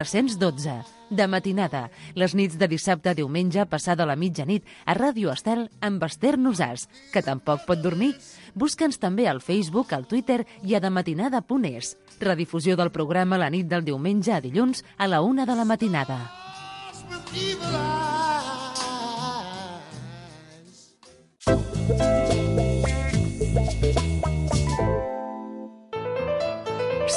312. De matinada, les nits de dissabte a diumenge passada la mitjanit a Ràdio Estel amb Esther Nosàs, que tampoc pot dormir. Busca'ns també al Facebook, al Twitter i a dematinada.es. Redifusió del programa la nit del diumenge a dilluns a la una de la matinada.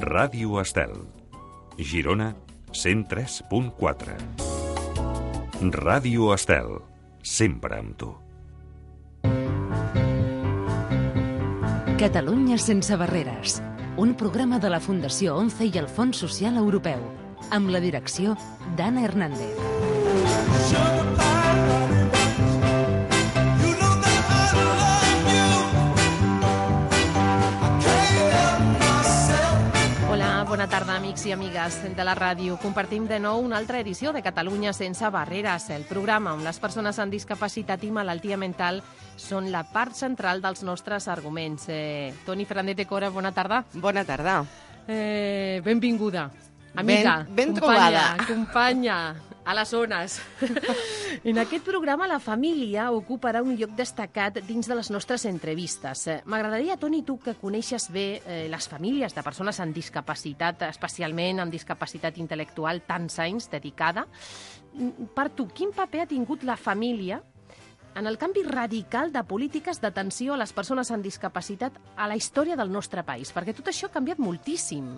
Ràdio Estel. Girona 103.4. Ràdio Estel. Sempre amb tu. Catalunya sense barreres. Un programa de la Fundació ONCE i el Fons Social Europeu. Amb la direcció d'Anna Hernández. Hola, amics i amigues de la ràdio. Compartim de nou una altra edició de Catalunya sense barreres, el programa on les persones amb discapacitat i malaltia mental són la part central dels nostres arguments. Eh, Toni Fernández de Cora, bona tarda. Bona tarda. Eh, benvinguda. Amiga, Ben- ben companya, trobada. companya, a les zones. en aquest programa la família ocuparà un lloc destacat dins de les nostres entrevistes. M'agradaria, Toni, tu que coneixes bé eh, les famílies de persones amb discapacitat, especialment amb discapacitat intel·lectual, tants anys dedicada, mm, per tu, quin paper ha tingut la família en el canvi radical de polítiques d'atenció a les persones amb discapacitat a la història del nostre país? Perquè tot això ha canviat moltíssim.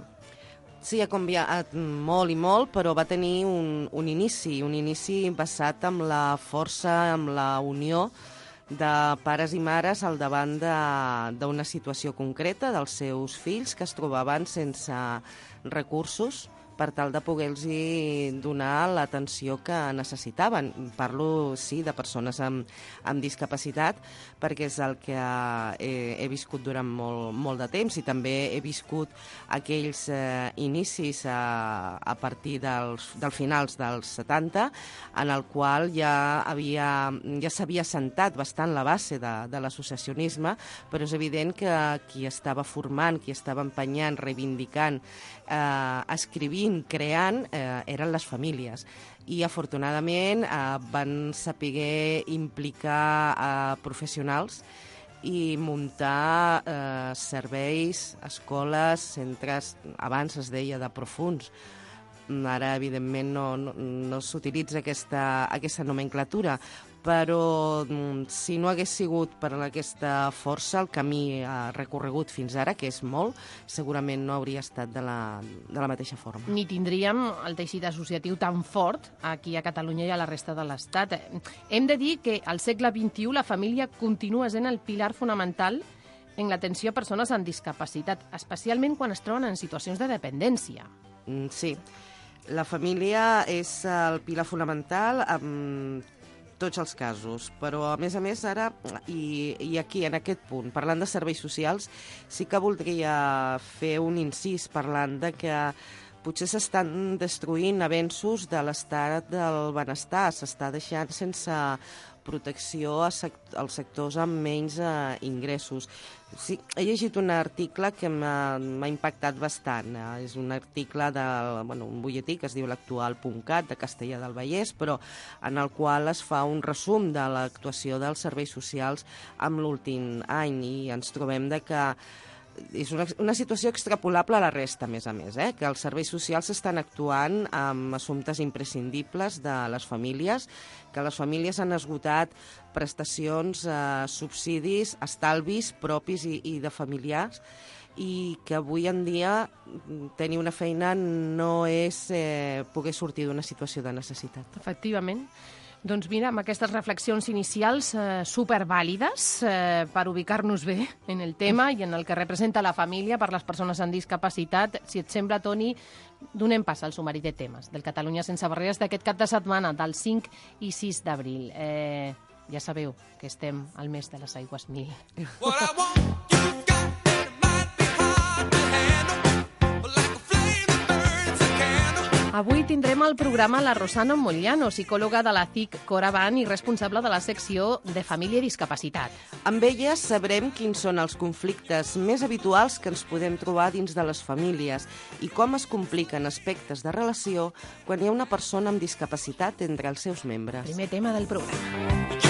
Sí, ha canviat molt i molt, però va tenir un, un inici, un inici basat amb la força, amb la unió de pares i mares al davant d'una situació concreta dels seus fills que es trobaven sense recursos per tal de poder-los donar l'atenció que necessitaven. Parlo, sí, de persones amb, amb discapacitat, perquè és el que he, he viscut durant molt, molt de temps i també he viscut aquells eh, inicis a, a partir dels, dels finals dels 70, en el qual ja havia ja s'havia sentat bastant la base de, de l'associacionisme, però és evident que qui estava formant, qui estava empenyant, reivindicant, eh, escrivint, creant, eh, eren les famílies. I afortunadament eh, van saber implicar eh, professionals i muntar eh, serveis, escoles, centres, abans es deia de profuns, ara evidentment no, no, no s'utilitza aquesta, aquesta nomenclatura, però mm, si no hagués sigut per aquesta força el camí eh, recorregut fins ara, que és molt, segurament no hauria estat de la, de la mateixa forma. Ni tindríem el teixit associatiu tan fort aquí a Catalunya i a la resta de l'Estat. Hem de dir que al segle XXI la família continua sent el pilar fonamental en l'atenció a persones amb discapacitat, especialment quan es troben en situacions de dependència. Mm, Sí, la família és el pilar fonamental en tots els casos, però a més a més ara, i, i aquí en aquest punt, parlant de serveis socials, sí que voldria fer un incís parlant de que potser s'estan destruint avenços de l'estat del benestar, s'està deixant sense protecció a sect als sectors amb menys eh, ingressos. Sí, he llegit un article que m'ha impactat bastant. Eh? És un article de bueno, un butlletí que es diu l'actual.cat de Castellà del Vallès, però en el qual es fa un resum de l'actuació dels serveis socials amb l'últim any i ens trobem de que és una, una situació extrapolable a la resta, a més a més, eh? que els serveis socials estan actuant amb assumptes imprescindibles de les famílies, que les famílies han esgotat prestacions, eh, subsidis, estalvis propis i, i de familiars, i que avui en dia mm, tenir una feina no és eh, poder sortir d'una situació de necessitat. Efectivament. Doncs mira, amb aquestes reflexions inicials eh, supervàlides eh, per ubicar-nos bé en el tema i en el que representa la família per les persones amb discapacitat, si et sembla, Toni, donem pas al sumari de temes del Catalunya sense barreres d'aquest cap de setmana, del 5 i 6 d'abril. Eh, ja sabeu que estem al mes de les aigües mil. Avui tindrem al programa la Rosana Mogliano, psicòloga de la CIC Coraban i responsable de la secció de Família i Discapacitat. Amb ella sabrem quins són els conflictes més habituals que ens podem trobar dins de les famílies i com es compliquen aspectes de relació quan hi ha una persona amb discapacitat entre els seus membres. Primer tema del programa.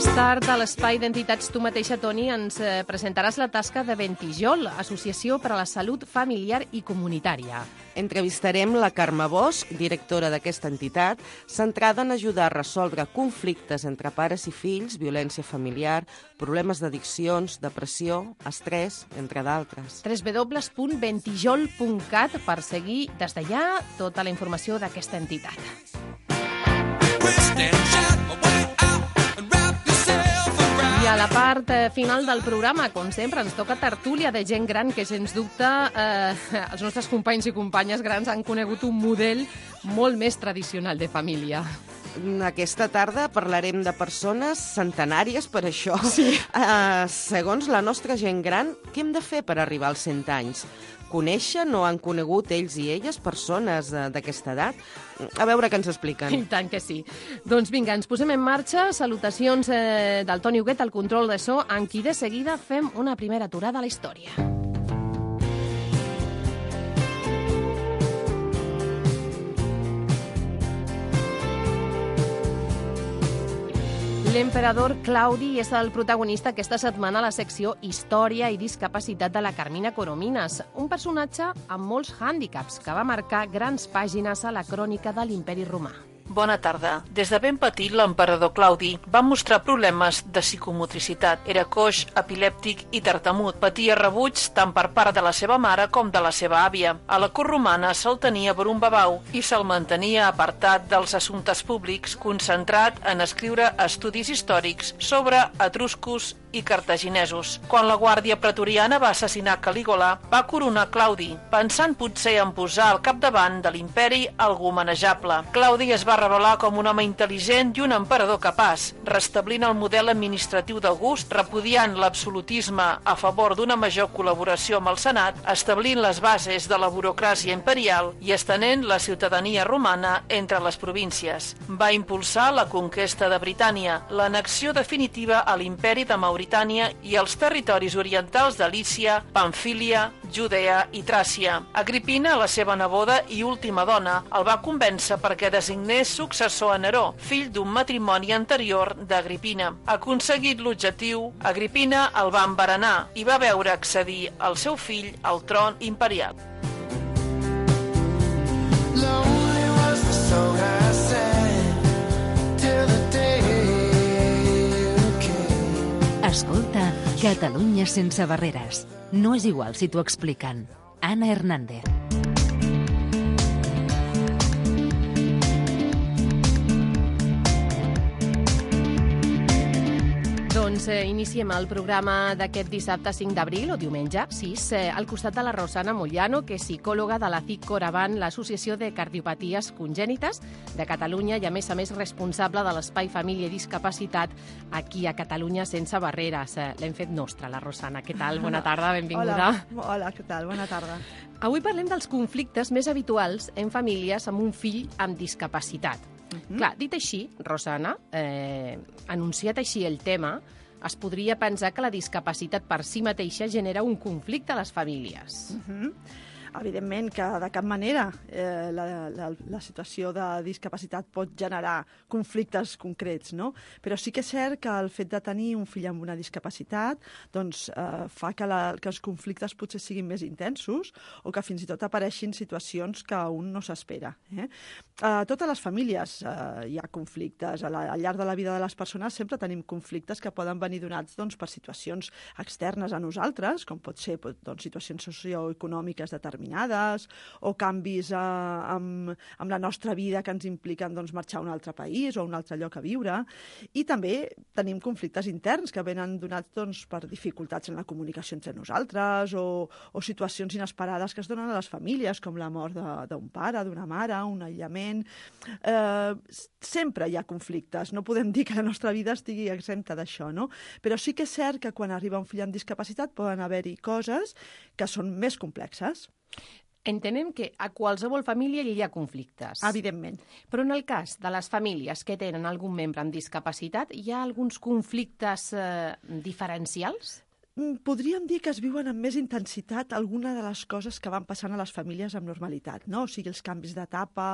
Més tard, a l'Espai d'Entitats Tu mateixa, Toni, ens eh, presentaràs la tasca de Ventijol, Associació per a la Salut Familiar i Comunitària. Entrevistarem la Carme Bosch, directora d'aquesta entitat, centrada en ajudar a resoldre conflictes entre pares i fills, violència familiar, problemes d'addiccions, depressió, estrès, entre d'altres. www.ventijol.cat per seguir des d'allà tota la informació d'aquesta entitat. I a la part eh, final del programa, com sempre, ens toca tertúlia de gent gran que, sens dubte, eh, els nostres companys i companyes grans han conegut un model molt més tradicional de família. Aquesta tarda parlarem de persones centenàries per això. Sí. Uh, segons la nostra gent gran, què hem de fer per arribar als 100 anys? Coneixen o han conegut ells i elles persones d'aquesta edat? A veure què ens expliquen. I tant que sí. Doncs vinga, ens posem en marxa. Salutacions eh, del Toni Huguet al control de so, en qui de seguida fem una primera aturada a la història. L'emperador Claudi és el protagonista aquesta setmana a la secció Història i discapacitat de la Carmina Coromines, un personatge amb molts hàndicaps que va marcar grans pàgines a la crònica de l'imperi romà. Bona tarda. Des de ben petit, l'emperador Claudi va mostrar problemes de psicomotricitat. Era coix, epilèptic i tartamut. Patia rebuig tant per part de la seva mare com de la seva àvia. A la cort romana se'l tenia per un babau i se'l mantenia apartat dels assumptes públics, concentrat en escriure estudis històrics sobre etruscos i cartaginesos. Quan la guàrdia pretoriana va assassinar Calígola, va coronar Claudi, pensant potser en posar al capdavant de l'imperi algú manejable. Claudi es va revelar com un home intel·ligent i un emperador capaç, restablint el model administratiu d'August, repudiant l'absolutisme a favor d'una major col·laboració amb el Senat, establint les bases de la burocràcia imperial i estenent la ciutadania romana entre les províncies. Va impulsar la conquesta de Britània, l'anexió definitiva a l'imperi de Mauritània Mauritània i els territoris orientals de Lícia, Pamfília, Judea i Tràcia. Agripina, la seva neboda i última dona, el va convèncer perquè designés successor a Neró, fill d'un matrimoni anterior d'Agripina. Aconseguit l'objectiu, Agripina el va embarenar i va veure accedir el seu fill al tron imperial. Lonely was the song Catalunya sense barreres. No és igual si t'ho expliquen. Anna Hernández. Doncs eh, iniciem el programa d'aquest dissabte 5 d'abril, o diumenge 6, eh, al costat de la Rosana Mollano, que és psicòloga de la CIC Coravan, l'Associació de Cardiopaties Congènites de Catalunya i, a més a més, responsable de l'Espai Família i Discapacitat aquí a Catalunya sense barreres. Eh, L'hem fet nostra, la Rosana. Què tal? Bona tarda, benvinguda. Hola, hola què tal? Bona tarda. Avui parlem dels conflictes més habituals en famílies amb un fill amb discapacitat. Uh -huh. Clar, dit així, Rosana, eh, anunciat així el tema, es podria pensar que la discapacitat per si mateixa genera un conflicte a les famílies. Uh -huh. Evidentment que de cap manera eh, la, la, la situació de discapacitat pot generar conflictes concrets, no? Però sí que és cert que el fet de tenir un fill amb una discapacitat doncs, eh, fa que, la, que els conflictes potser siguin més intensos o que fins i tot apareixin situacions que un no s'espera. Eh? A totes les famílies eh, hi ha conflictes. A la, al llarg de la vida de les persones sempre tenim conflictes que poden venir donats doncs, per situacions externes a nosaltres, com pot ser doncs, situacions socioeconòmiques determinades o canvis eh, amb, amb la nostra vida que ens impliquen doncs, marxar a un altre país o a un altre lloc a viure. I també tenim conflictes interns que venen donats doncs, per dificultats en la comunicació entre nosaltres o, o situacions inesperades que es donen a les famílies, com la mort d'un pare, d'una mare, un aïllament... Eh, sempre hi ha conflictes. No podem dir que la nostra vida estigui exempta d'això, no? Però sí que és cert que quan arriba un fill amb discapacitat poden haver-hi coses que són més complexes. Entenem que a qualsevol família hi ha conflictes. Evidentment. Però en el cas de les famílies que tenen algun membre amb discapacitat, hi ha alguns conflictes eh, diferencials? Mm, podríem dir que es viuen amb més intensitat alguna de les coses que van passant a les famílies amb normalitat, no? O sigui, els canvis d'etapa,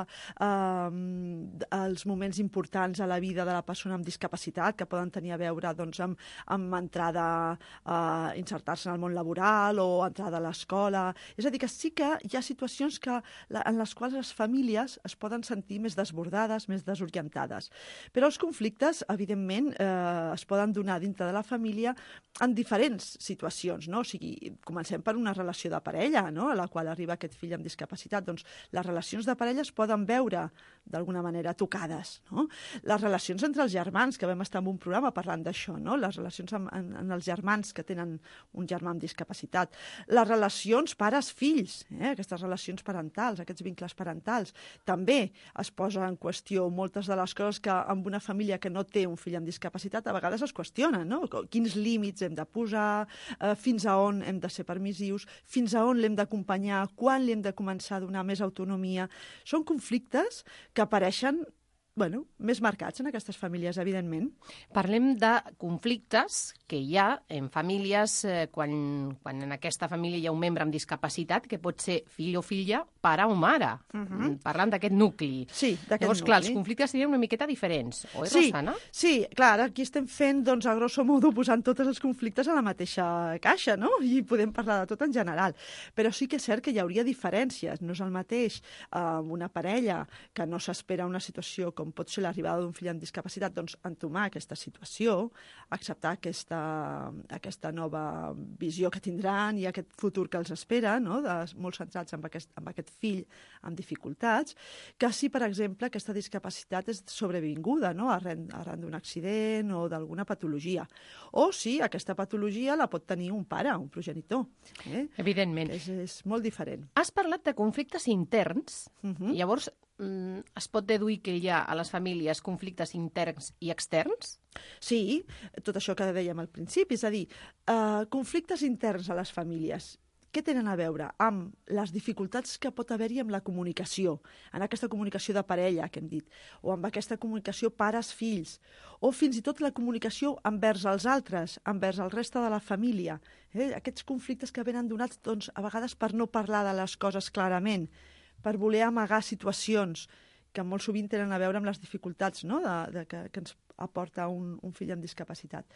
eh, els moments importants a la vida de la persona amb discapacitat que poden tenir a veure doncs, amb, amb entrada eh, insertar-se en el món laboral o entrada a l'escola. És a dir, que sí que hi ha situacions que, en les quals les famílies es poden sentir més desbordades, més desorientades. Però els conflictes, evidentment, eh, es poden donar dintre de la família en diferents situacions, no? O sigui, comencem per una relació de parella, no?, a la qual arriba aquest fill amb discapacitat. Doncs les relacions de parella es poden veure d'alguna manera tocades, no? Les relacions entre els germans, que vam estar en un programa parlant d'això, no? Les relacions amb, en, en els germans que tenen un germà amb discapacitat. Les relacions pares-fills, eh? aquestes relacions parentals, aquests vincles parentals. També es posa en qüestió moltes de les coses que amb una família que no té un fill amb discapacitat a vegades es qüestionen, no? Quins límits hem de posar, eh, fins a on hem de ser permissius, fins a on l'hem d'acompanyar, quan li hem de començar a donar més autonomia. Són conflictes que apareixen bueno, més marcats en aquestes famílies, evidentment. Parlem de conflictes que hi ha en famílies eh, quan, quan en aquesta família hi ha un membre amb discapacitat que pot ser fill o filla, pare o mare. Uh mhm. -huh. Parlant d'aquest nucli. Sí, d'aquest Llavors, nucli. clar, els conflictes serien una miqueta diferents, oi, sí, Rosana? Sí, clar, aquí estem fent, doncs, a grosso modo, posant tots els conflictes a la mateixa caixa, no? I podem parlar de tot en general. Però sí que és cert que hi hauria diferències. No és el mateix eh, una parella que no s'espera una situació com com pot ser l'arribada d'un fill amb discapacitat, doncs entomar aquesta situació, acceptar aquesta, aquesta nova visió que tindran i aquest futur que els espera, no? de, molt centrats en aquest, en aquest fill amb dificultats, que si, per exemple, aquesta discapacitat és sobrevinguda no? arran, arran d'un accident o d'alguna patologia. O si aquesta patologia la pot tenir un pare, un progenitor. Eh? Evidentment. És, és molt diferent. Has parlat de conflictes interns. Uh -huh. Llavors, mm, es pot deduir que hi ha a les famílies conflictes interns i externs? Sí, tot això que dèiem al principi, és a dir, eh, conflictes interns a les famílies què tenen a veure amb les dificultats que pot haver-hi amb la comunicació, en aquesta comunicació de parella que hem dit, o amb aquesta comunicació pares-fills, o fins i tot la comunicació envers els altres, envers el reste de la família. Eh? Aquests conflictes que venen donats doncs, a vegades per no parlar de les coses clarament, per voler amagar situacions que molt sovint tenen a veure amb les dificultats no? de, de que, que ens aporta un, un fill amb discapacitat.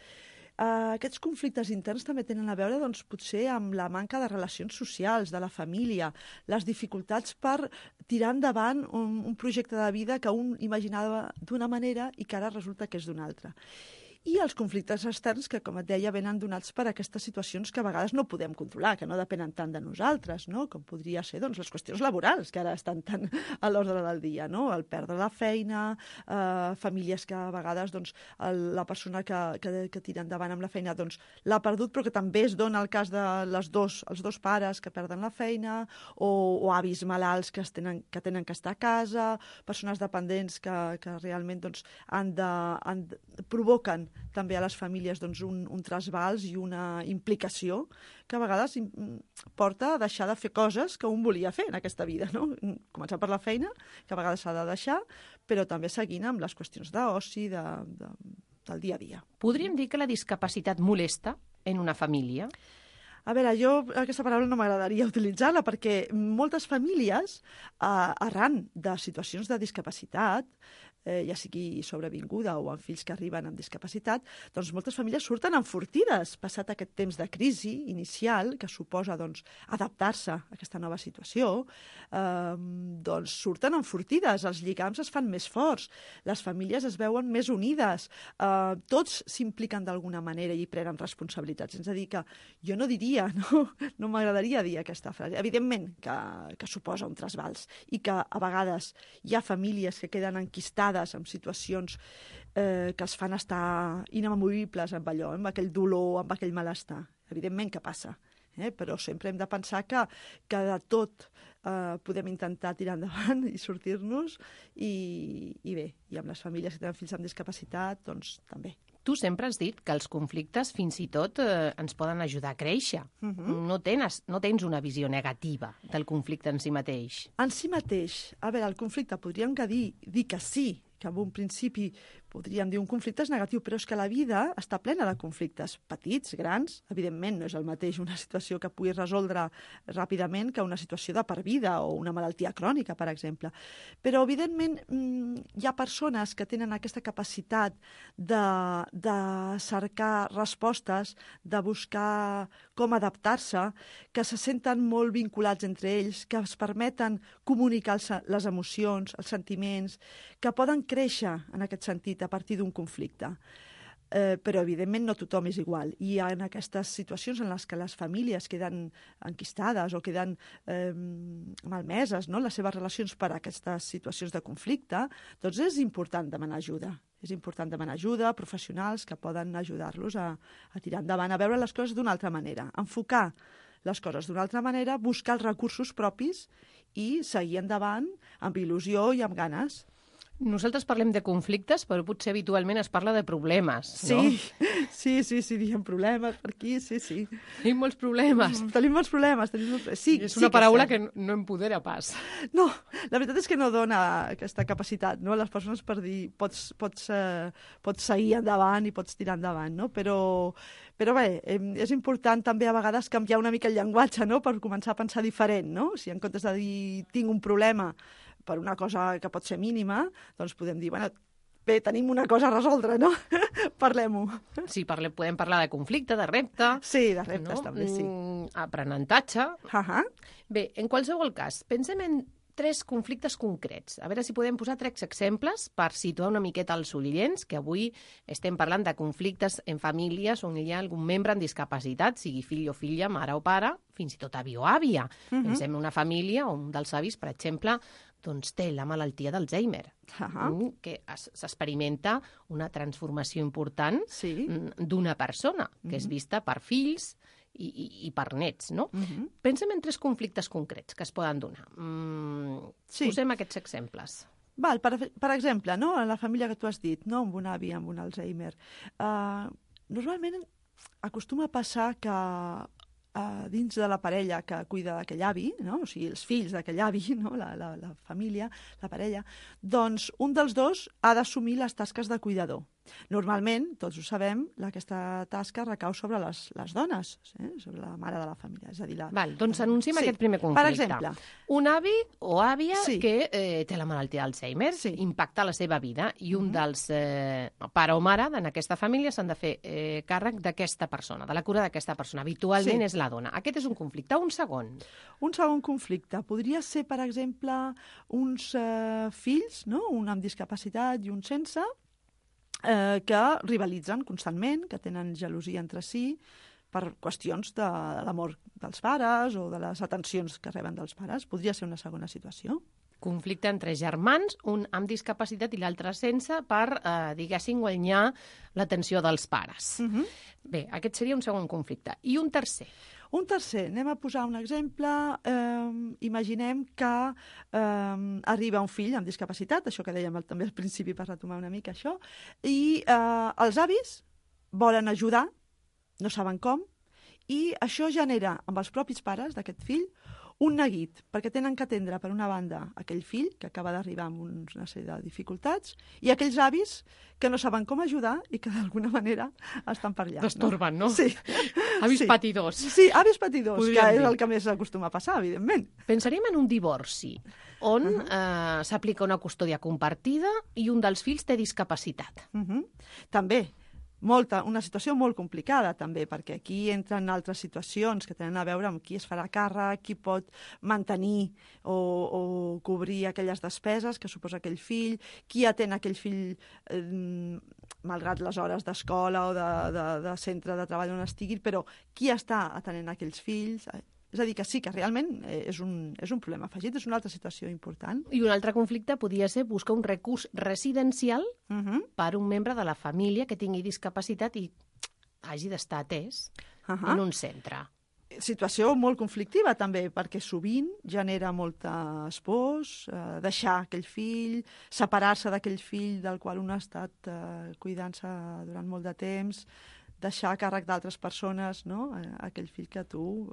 Uh, aquests conflictes interns també tenen a veure doncs, potser amb la manca de relacions socials, de la família, les dificultats per tirar endavant un, un projecte de vida que un imaginava d'una manera i que ara resulta que és d'una altra i els conflictes externs que, com et deia, venen donats per aquestes situacions que a vegades no podem controlar, que no depenen tant de nosaltres, no? com podria ser doncs, les qüestions laborals, que ara estan tan a l'ordre del dia, no? el perdre la feina, eh, famílies que a vegades doncs, el, la persona que, que, que tira endavant amb la feina doncs, l'ha perdut, però que també es dona el cas de les dos, els dos pares que perden la feina, o, o avis malalts que, es tenen, que tenen que estar a casa, persones dependents que, que realment doncs, han de, han provoquen també a les famílies doncs, un, un trasbals i una implicació que a vegades porta a deixar de fer coses que un volia fer en aquesta vida. No? Començar per la feina, que a vegades s'ha de deixar, però també seguint amb les qüestions d'oci, de, de, del dia a dia. Podríem dir que la discapacitat molesta en una família? A veure, jo aquesta paraula no m'agradaria utilitzar-la perquè moltes famílies, eh, arran de situacions de discapacitat, eh, ja sigui sobrevinguda o amb fills que arriben amb discapacitat, doncs moltes famílies surten enfortides passat aquest temps de crisi inicial que suposa doncs, adaptar-se a aquesta nova situació, eh, doncs surten enfortides, els lligams es fan més forts, les famílies es veuen més unides, eh, tots s'impliquen d'alguna manera i prenen responsabilitats. És a dir, que jo no diria, no, no m'agradaria dir aquesta frase. Evidentment que, que suposa un trasbals i que a vegades hi ha famílies que queden enquistades vegades en situacions eh, que els fan estar inamovibles amb allò, amb aquell dolor, amb aquell malestar. Evidentment que passa, eh? però sempre hem de pensar que, que de tot eh, podem intentar tirar endavant i sortir-nos i, i bé, i amb les famílies que tenen fills amb discapacitat, doncs també. Tu sempre has dit que els conflictes fins i tot eh, ens poden ajudar a créixer. Uh -huh. no, tens, no tens una visió negativa del conflicte en si mateix. En si mateix. A veure, el conflicte podríem que dir, dir que sí, que en un principi podríem dir un conflicte és negatiu, però és que la vida està plena de conflictes, petits, grans, evidentment no és el mateix una situació que puguis resoldre ràpidament que una situació de per vida o una malaltia crònica, per exemple. Però, evidentment, mm, hi ha persones que tenen aquesta capacitat de, de cercar respostes, de buscar com adaptar-se, que se senten molt vinculats entre ells, que es permeten comunicar les emocions, els sentiments, que poden créixer en aquest sentit a partir d'un conflicte. Eh, però, evidentment, no tothom és igual. I en aquestes situacions en les que les famílies queden enquistades o queden eh, malmeses, no?, les seves relacions per a aquestes situacions de conflicte, doncs és important demanar ajuda. És important demanar ajuda, professionals que poden ajudar-los a, a tirar endavant, a veure les coses d'una altra manera, enfocar les coses d'una altra manera, buscar els recursos propis i seguir endavant amb il·lusió i amb ganes. Nosaltres parlem de conflictes, però potser habitualment es parla de problemes, sí, no? Sí, sí, sí, diem problemes per aquí, sí, sí. Tenim molts problemes. Mm, tenim molts problemes. Tenim molts... Sí, és una sí paraula que, que no empodera pas. No, la veritat és que no dona aquesta capacitat no? a les persones per dir pots, pots, eh, pots seguir endavant i pots tirar endavant, no? Però, però bé, és important també a vegades canviar una mica el llenguatge no? per començar a pensar diferent, no? Si en comptes de dir tinc un problema per una cosa que pot ser mínima, doncs podem dir, bueno, bé, tenim una cosa a resoldre, no? Parlem-ho. Sí, parlem, podem parlar de conflicte, de repte... Sí, de reptes no? també, sí. Mm, aprenentatge... Uh -huh. Bé, en qualsevol cas, pensem en tres conflictes concrets. A veure si podem posar tres exemples per situar una miqueta els ullents, que avui estem parlant de conflictes en famílies on hi ha algun membre amb discapacitat, sigui fill o filla, mare o pare, fins i tot avi o àvia. Uh -huh. Pensem en una família on un dels avis, per exemple, doncs té la malaltia d'Alzheimer, uh -huh. que s'experimenta una transformació important sí. Mm, d'una persona, que uh -huh. és vista per fills i, i, i per nets, no? Uh -huh. Pensem en tres conflictes concrets que es poden donar. Mm, sí. Posem aquests exemples. Val, per, per exemple, no, la família que tu has dit, no, amb un avi amb un Alzheimer, uh, normalment acostuma a passar que uh, dins de la parella que cuida d'aquell avi, no? o sigui, els fills d'aquell avi, no? la, la, la família, la parella, doncs un dels dos ha d'assumir les tasques de cuidador. Normalment, tots ho sabem, aquesta tasca recau sobre les, les dones, eh? sobre la mare de la família. És a dir, la... Val, doncs anunciem sí. aquest primer conflicte. Per exemple. Un avi o àvia sí. que eh, té la malaltia d'Alzheimer, sí. impacta la seva vida, i un mm -hmm. dels eh, pare o mare en aquesta família s'han de fer eh, càrrec d'aquesta persona, de la cura d'aquesta persona. Habitualment sí. és la dona. Aquest és un conflicte. Un segon. Un segon conflicte. Podria ser, per exemple, uns eh, fills, no? un amb discapacitat i un sense, eh, que rivalitzen constantment, que tenen gelosia entre si, per qüestions de l'amor dels pares o de les atencions que reben dels pares. Podria ser una segona situació. Conflicte entre germans, un amb discapacitat i l'altre sense, per, eh, diguéssim, guanyar l'atenció dels pares. Uh mhm. -huh. Bé, aquest seria un segon conflicte. I un tercer. Un tercer, anem a posar un exemple. Eh, imaginem que eh, arriba un fill amb discapacitat, això que dèiem també al principi per retomar una mica això, i eh, els avis volen ajudar, no saben com, i això genera amb els propis pares d'aquest fill un neguit, perquè tenen que atendre, per una banda, aquell fill que acaba d'arribar amb una sèrie de dificultats i aquells avis que no saben com ajudar i que d'alguna manera estan per allà. Destorben, no? Sí. Avis sí. patidors. Sí, avis patidors, Podríem que és dir. el que més acostuma a passar, evidentment. Pensaríem en un divorci, on uh -huh. eh, s'aplica una custòdia compartida i un dels fills té discapacitat. Uh -huh. També, molta, una situació molt complicada també, perquè aquí entren altres situacions que tenen a veure amb qui es farà càrrec, qui pot mantenir o, o cobrir aquelles despeses que suposa aquell fill, qui atén aquell fill eh, malgrat les hores d'escola o de, de, de centre de treball on estigui, però qui està atenent aquells fills... És a dir, que sí, que realment eh, és un, és un problema afegit, és una altra situació important. I un altre conflicte podria ser buscar un recurs residencial Uh -huh. per un membre de la família que tingui discapacitat i hagi d'estar atès Uh en un centre. situació molt conflictiva també, perquè sovint genera moltes pors, eh, deixar aquell fill, separar-se d'aquell fill del qual un ha estat eh, cuidant-se durant molt de temps, deixar a càrrec d'altres persones, no? Eh, aquell fill que tu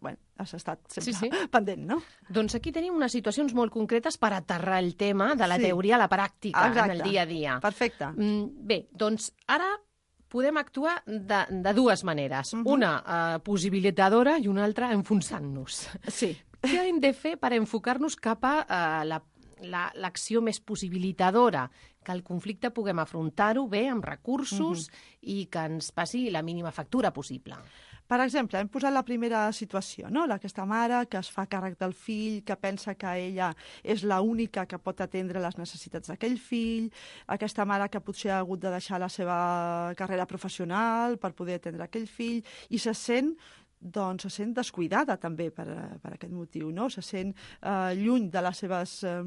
bueno, has estat sempre Sí, sí. pendent, no? Doncs aquí tenim unes situacions molt concretes per aterrar el tema de la Sí. teoria a la pràctica Exacte. en el dia a dia. Perfecte. Mm, Bé, doncs ara podem actuar de, de dues maneres. Mhm. Una eh, possibilitadora i una altra enfonsant-nos. Sí. Què hem de fer per enfocar-nos cap a eh, la la- l'acció més possibilitadora, que el conflicte puguem afrontar-ho bé, amb recursos, i que ens passi la mínima factura possible. Per exemple, hem posat la primera situació, no? aquesta mare que es fa càrrec del fill, que pensa que ella és la única que pot atendre les necessitats d'aquell fill, aquesta mare que potser ha hagut de deixar la seva carrera professional per poder atendre aquell fill, i se sent doncs se sent descuidada també per, per aquest motiu, no? Se sent eh, lluny de les seves eh,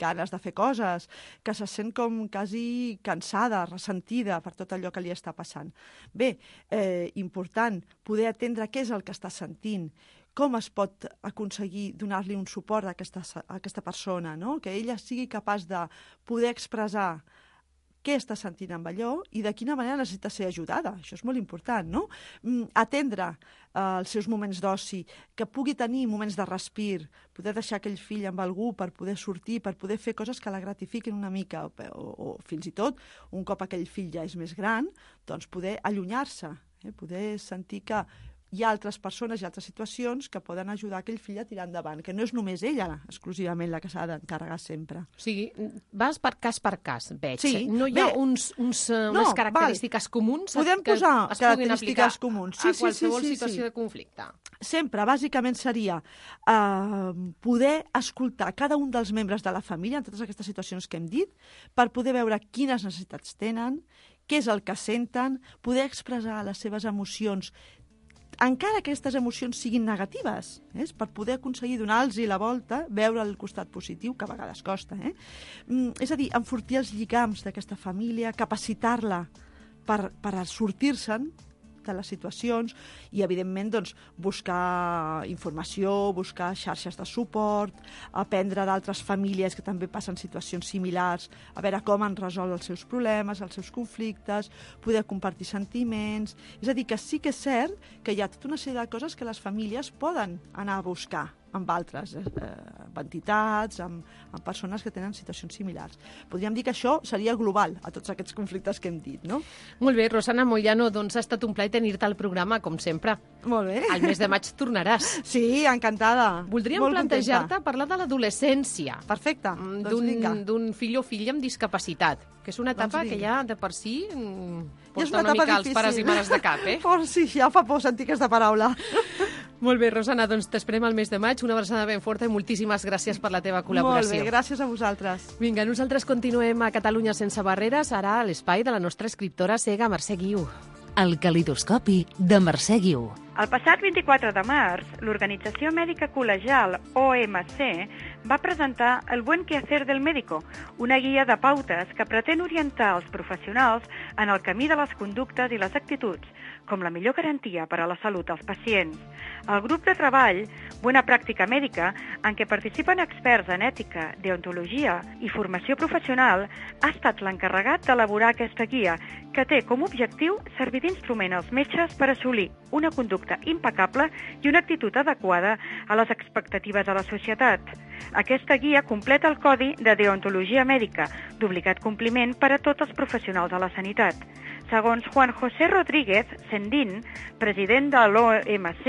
ganes de fer coses, que se sent com quasi cansada, ressentida per tot allò que li està passant. Bé, eh, important, poder atendre què és el que està sentint, com es pot aconseguir donar-li un suport a aquesta, a aquesta persona, no? que ella sigui capaç de poder expressar què està sentint amb allò i de quina manera necessita ser ajudada. Això és molt important, no? Mm, atendre eh, els seus moments d'oci, que pugui tenir moments de respir, poder deixar aquell fill amb algú per poder sortir, per poder fer coses que la gratifiquin una mica, o, o, o fins i tot, un cop aquell fill ja és més gran, doncs poder allunyar-se, eh? poder sentir que hi ha altres persones i altres situacions que poden ajudar aquell fill a tirar endavant, que no és només ella exclusivament la que s'ha d'encarregar sempre. O sigui, vas per cas per cas, veig. Sí. No hi ha Bé, uns, uns, uh, no, unes característiques comuns Podem que posar es puguin aplicar comuns. Sí, a sí, sí, qualsevol sí, sí. situació de conflicte. sempre, bàsicament, seria eh, poder escoltar cada un dels membres de la família en totes aquestes situacions que hem dit, per poder veure quines necessitats tenen, què és el que senten, poder expressar les seves emocions encara que aquestes emocions siguin negatives, eh? per poder aconseguir donar-los la volta, veure el costat positiu, que a vegades costa. Eh? Mm, és a dir, enfortir els lligams d'aquesta família, capacitar-la per, per sortir-se'n de les situacions i, evidentment, doncs, buscar informació, buscar xarxes de suport, aprendre d'altres famílies que també passen situacions similars, a veure com han resolt els seus problemes, els seus conflictes, poder compartir sentiments... És a dir, que sí que és cert que hi ha tota una sèrie de coses que les famílies poden anar a buscar amb altres, eh, amb entitats, amb, amb persones que tenen situacions similars. Podríem dir que això seria global a tots aquests conflictes que hem dit, no? Molt bé, Rosana Moyano, doncs ha estat un plaer tenir-te al programa, com sempre. Molt bé. Al mes de maig tornaràs. Sí, encantada. Voldríem plantejar-te parlar de l'adolescència. Perfecte, Mm, doncs d'un fill o filla amb discapacitat, que és una etapa Doncs que ja de per si mm, I és porta una, mica als pares i mares de cap, eh? Oh, sí, ja fa por sentir aquesta paraula. Molt bé, Rosana, doncs t'esperem al mes de maig. Una abraçada ben forta i moltíssimes gràcies per la teva Molt col·laboració. bé, gràcies a vosaltres. Vinga, nosaltres continuem a Catalunya sense barreres, ara a l'espai de la nostra escriptora cega Mercè Guiu. El calidoscopi de Mercè Guiu. El passat 24 de març, l'Organització Mèdica Col·legial, OMC, va presentar El buen quehacer del médico, una guia de pautes que pretén orientar els professionals en el camí de les conductes i les actituds, com la millor garantia per a la salut dels pacients. El grup de treball Buena Pràctica Mèdica, en què participen experts en ètica, deontologia i formació professional, ha estat l'encarregat d'elaborar aquesta guia, que té com a objectiu servir d'instrument als metges per assolir una conducta impecable i una actitud adequada a les expectatives de la societat. Aquesta guia completa el Codi de Deontologia Mèdica, d'obligat compliment per a tots els professionals de la sanitat. Segons Juan José Rodríguez Sendín, president de l'OMC,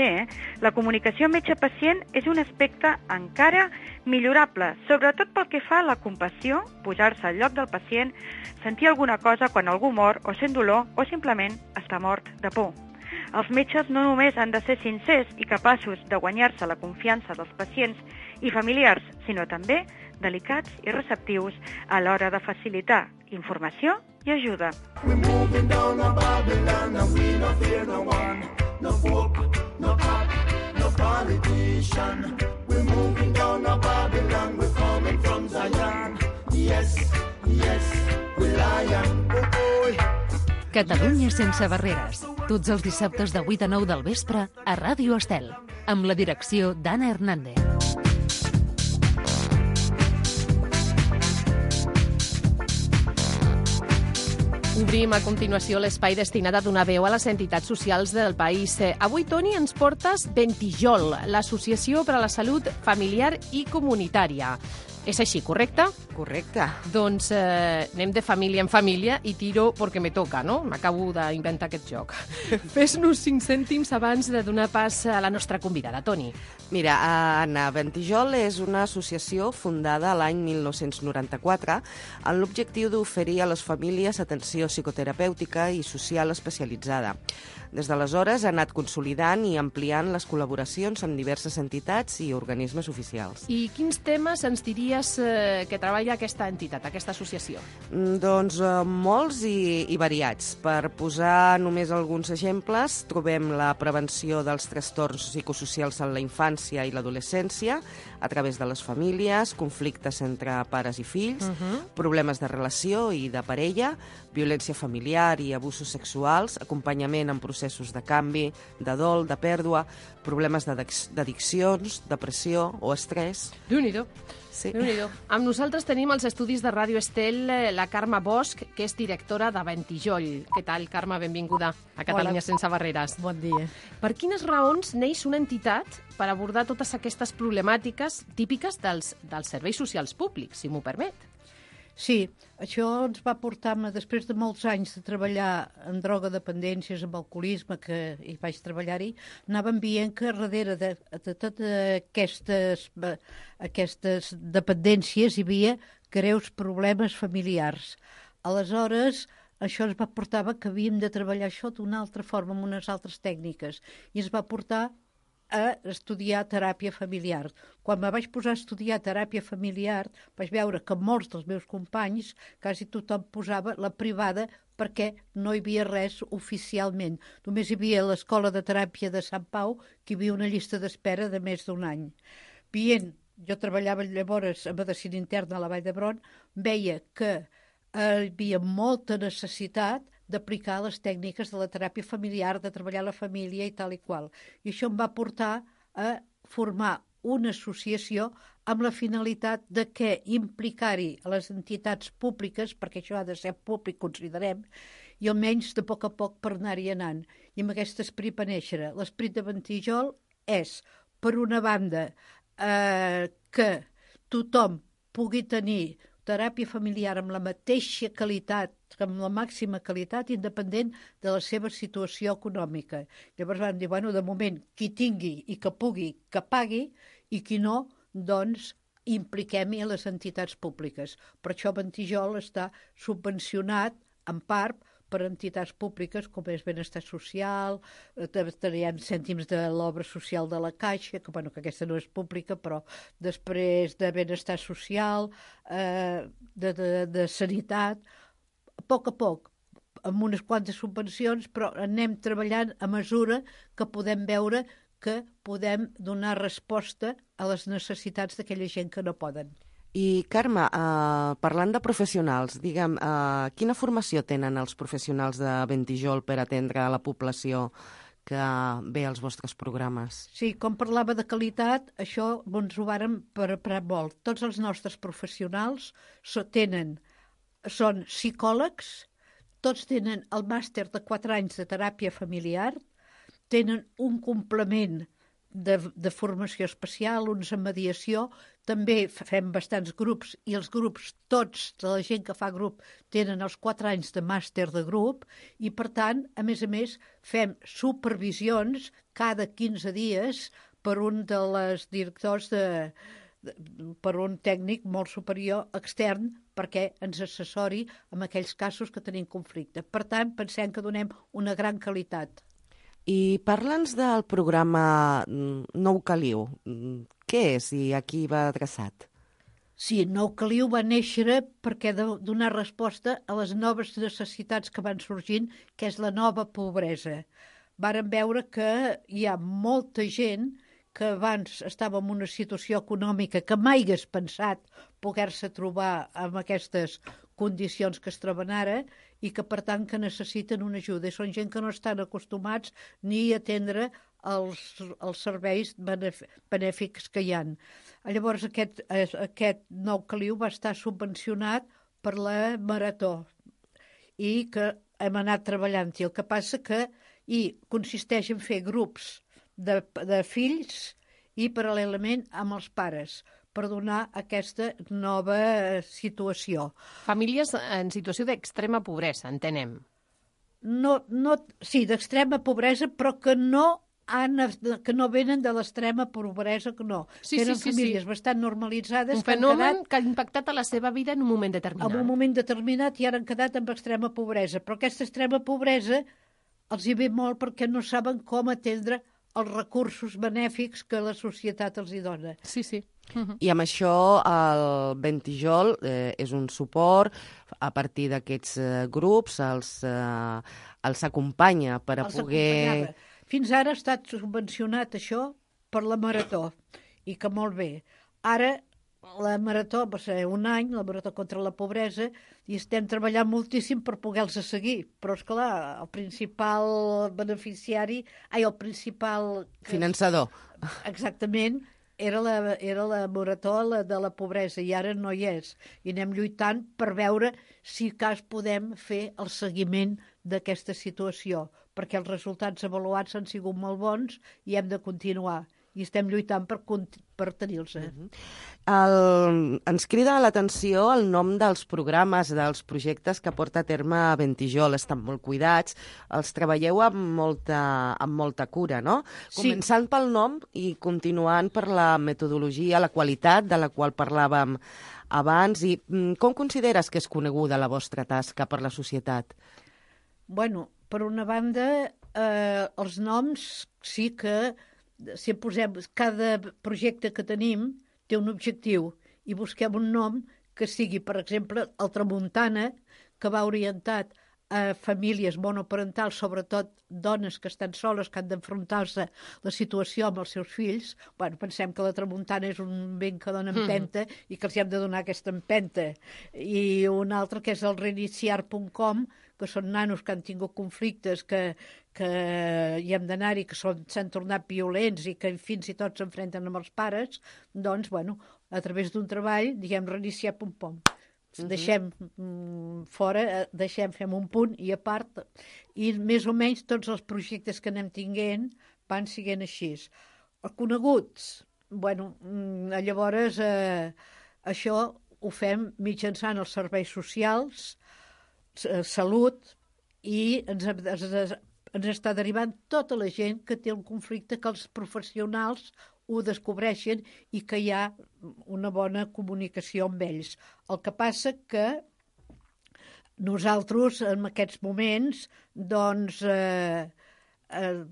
la comunicació metge-pacient és un aspecte encara millorable, sobretot pel que fa a la compassió, posar-se al lloc del pacient, sentir alguna cosa quan algú mor o sent dolor o simplement està mort de por. Els metges no només han de ser sincers i capaços de guanyar-se la confiança dels pacients i familiars, sinó també delicats i receptius a l'hora de facilitar informació i ajuda. Catalunya sense barreres. Tots els dissabtes de 8 a 9 del vespre a Ràdio Estel, amb la direcció d'Anna Hernández. Obrim a continuació l'espai destinat a donar veu a les entitats socials del país. Eh, avui, Toni, ens portes Ventijol, l'Associació per a la Salut Familiar i Comunitària. És així, correcte? Correcte. Doncs eh, anem de família en família i tiro perquè me toca, no? M'acabo d'inventar aquest joc. Fes-nos cinc cèntims abans de donar pas a la nostra convidada, Toni. Mira, Anna Ventijol és una associació fundada l'any 1994 amb l'objectiu d'oferir a les famílies atenció psicoterapèutica i social especialitzada. Des d'aleshores ha anat consolidant i ampliant les col·laboracions amb diverses entitats i organismes oficials. I quins temes ens diries eh, que treballa aquesta entitat, aquesta associació? Mm, doncs eh, molts i, i variats. Per posar només alguns exemples, trobem la prevenció dels trastorns psicosocials en la infància i l'adolescència a través de les famílies, conflictes entre pares i fills, uh -huh. problemes de relació i de parella, violència familiar i abusos sexuals, acompanyament en processos de canvi, de dol, de pèrdua, problemes d'addiccions, depressió o estrès. déu nhi Sí. Amb nosaltres tenim els estudis de Ràdio Estel eh, la Carme Bosch, que és directora de Ventijol. Què tal, Carme? Benvinguda a Catalunya Hola. sense barreres. Bon dia. Per quines raons neix una entitat per abordar totes aquestes problemàtiques típiques dels, dels serveis socials públics, si m'ho permet? Sí, això ens va portar després de molts anys de treballar en drogodependències, amb alcoholisme, que hi vaig treballar-hi, anàvem veient que darrere de, de totes aquestes, aquestes dependències hi havia greus problemes familiars. Aleshores, això ens va portar que havíem de treballar això d'una altra forma, amb unes altres tècniques, i ens va portar a estudiar teràpia familiar. Quan me vaig posar a estudiar teràpia familiar, vaig veure que molts dels meus companys, quasi tothom posava la privada perquè no hi havia res oficialment. Només hi havia l'escola de teràpia de Sant Pau, que hi havia una llista d'espera de més d'un any. Vient, jo treballava llavors a medicina interna a la Vall d'Hebron, veia que hi havia molta necessitat d'aplicar les tècniques de la teràpia familiar, de treballar la família i tal i qual. I això em va portar a formar una associació amb la finalitat de que implicar-hi les entitats públiques, perquè això ha de ser públic, considerem, i almenys de poc a poc per anar-hi anant. I amb aquest esperit va néixer. L'esperit de Ventijol és, per una banda, eh, que tothom pugui tenir teràpia familiar amb la mateixa qualitat, amb la màxima qualitat, independent de la seva situació econòmica. Llavors van dir, bueno, de moment, qui tingui i que pugui, que pagui, i qui no, doncs impliquem-hi a les entitats públiques. Per això Ventijol està subvencionat, en part, per entitats públiques com és Benestar Social, eh, teníem cèntims de l'obra social de la Caixa, que, bueno, que aquesta no és pública, però després de Benestar Social, eh, de, de, de Sanitat, a poc a poc, amb unes quantes subvencions, però anem treballant a mesura que podem veure que podem donar resposta a les necessitats d'aquella gent que no poden. I, Carme, uh, parlant de professionals, digue'm, uh, quina formació tenen els professionals de Ventijol per atendre la població que ve als vostres programes. Sí, com parlava de qualitat, això ens ho vàrem preparar molt. Tots els nostres professionals so, tenen, són psicòlegs, tots tenen el màster de 4 anys de teràpia familiar, tenen un complement de, de formació especial, uns en mediació, també fem bastants grups i els grups, tots de la gent que fa grup, tenen els 4 anys de màster de grup i, per tant, a més a més, fem supervisions cada 15 dies per un de les directors de per un tècnic molt superior extern perquè ens assessori en aquells casos que tenim conflicte. Per tant, pensem que donem una gran qualitat. I parla'ns del programa Nou Caliu. Què és i a qui va adreçat? Sí, Nou Caliu va néixer perquè de donar resposta a les noves necessitats que van sorgint, que és la nova pobresa. Varen veure que hi ha molta gent que abans estava en una situació econòmica que mai hagués pensat poder-se trobar amb aquestes condicions que es troben ara i que, per tant, que necessiten una ajuda. I són gent que no estan acostumats ni a atendre els, els serveis benèfics que hi han. Llavors, aquest, aquest nou caliu va estar subvencionat per la Marató i que hem anat treballant-hi. El que passa que i consisteix en fer grups de, de fills i paral·lelament amb els pares per donar aquesta nova situació. Famílies en situació d'extrema pobresa, entenem. No, no, sí, d'extrema pobresa, però que no han, que no venen de l'extrema pobresa, que no. Sí, Tenen sí, sí, famílies sí. bastant normalitzades. Un que han fenomen quedat que ha impactat a la seva vida en un moment determinat. en un moment determinat i ara han quedat amb extrema pobresa. Però aquesta extrema pobresa els hi ve molt perquè no saben com atendre els recursos benèfics que la societat els hi dona. Sí, sí. Uh -huh. I amb això el Ventijol eh, és un suport a partir d'aquests eh, grups, els, eh, els acompanya per a Els poder... acompanyava. Fins ara ha estat subvencionat això per la Marató, i que molt bé. Ara la Marató va ser un any, la Marató contra la pobresa, i estem treballant moltíssim per poder-los seguir. Però, és clar, el principal beneficiari, ai, el principal... Finançador. Exactament, era la, era la Marató la de la pobresa i ara no hi és. I anem lluitant per veure si cas podem fer el seguiment d'aquesta situació, perquè els resultats avaluats han sigut molt bons i hem de continuar. I estem lluitant per, per tenir-los. Eh? El, ens crida l'atenció el nom dels programes, dels projectes que porta a terme Ventijol. Estan molt cuidats, els treballeu amb molta, amb molta cura, no? Sí. Començant pel nom i continuant per la metodologia, la qualitat de la qual parlàvem abans. I mm, com consideres que és coneguda la vostra tasca per la societat? Bueno, per una banda, eh, els noms sí que si posem cada projecte que tenim té un objectiu i busquem un nom que sigui, per exemple, el Tramuntana, que va orientat a famílies monoparentals, sobretot dones que estan soles, que han d'enfrontar-se la situació amb els seus fills. Bueno, pensem que la tramuntana és un vent que dona empenta mm. i que els hi hem de donar aquesta empenta. I un altre que és el reiniciar.com, que són nanos que han tingut conflictes, que, que hi hem d'anar-hi, que són- s'han tornat violents i que fins i tot s'enfrenten amb els pares, doncs, bueno, a través d'un treball, diguem, reiniciar.com. Deixem mm, fora, eh, deixem, fem un punt i a part, i més o menys tots els projectes que anem tinguent van siguent així. Coneguts, bueno, mm, llavors eh, això ho fem mitjançant els serveis socials, salut, i ens, ens, ens està derivant tota la gent que té un conflicte que els professionals ho descobreixen i que hi ha una bona comunicació amb ells. El que passa que nosaltres, en aquests moments, doncs, eh, eh,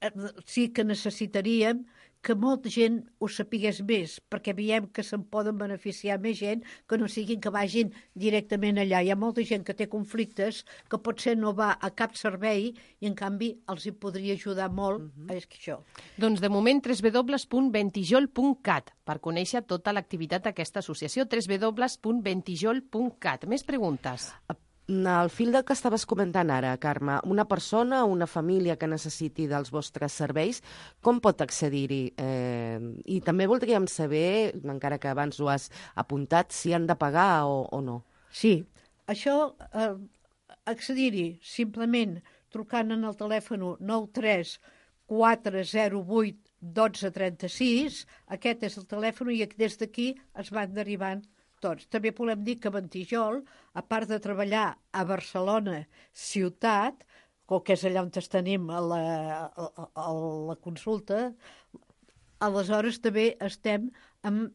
eh, sí que necessitaríem que molta gent ho sapigués més, perquè veiem que se'n poden beneficiar més gent que no siguin que vagin directament allà. Hi ha molta gent que té conflictes que potser no va a cap servei i, en canvi, els hi podria ajudar molt mm -hmm. a això. Doncs de moment www.ventijol.cat per conèixer tota l'activitat d'aquesta associació www.ventijol.cat. Més preguntes? Al fil del que estaves comentant ara, Carme, una persona o una família que necessiti dels vostres serveis, com pot accedir-hi? Eh, I també voldríem saber, encara que abans ho has apuntat, si han de pagar o, o no. Sí, això, eh, accedir-hi simplement trucant en el telèfon 93 408 1236, aquest és el telèfon i des d'aquí es van derivant tots. També podem dir que Ventijol, a part de treballar a Barcelona ciutat, o que és allà on tenim a la, a, a la consulta, aleshores també estem amb,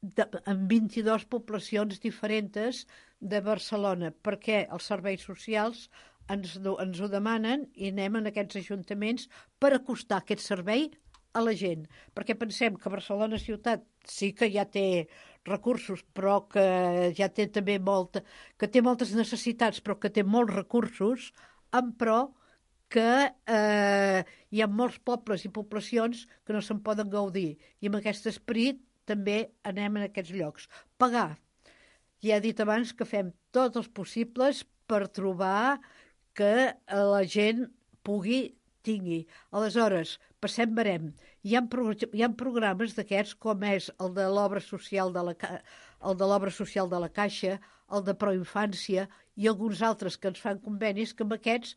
de, amb 22 poblacions diferents de Barcelona, perquè els serveis socials ens, ens ho demanen i anem en aquests ajuntaments per acostar aquest servei a la gent, perquè pensem que Barcelona ciutat sí que ja té recursos, però que ja té també molta, que té moltes necessitats, però que té molts recursos, en pro que eh, hi ha molts pobles i poblacions que no se'n poden gaudir. I amb aquest esperit també anem en aquests llocs. Pagar. Ja he dit abans que fem tots els possibles per trobar que la gent pugui tingui. Aleshores, passem barem. Hi ha, pro hi ha programes d'aquests com és el de l'obra social de la el de l'obra social de la Caixa, el de Proinfància i alguns altres que ens fan convenis que amb aquests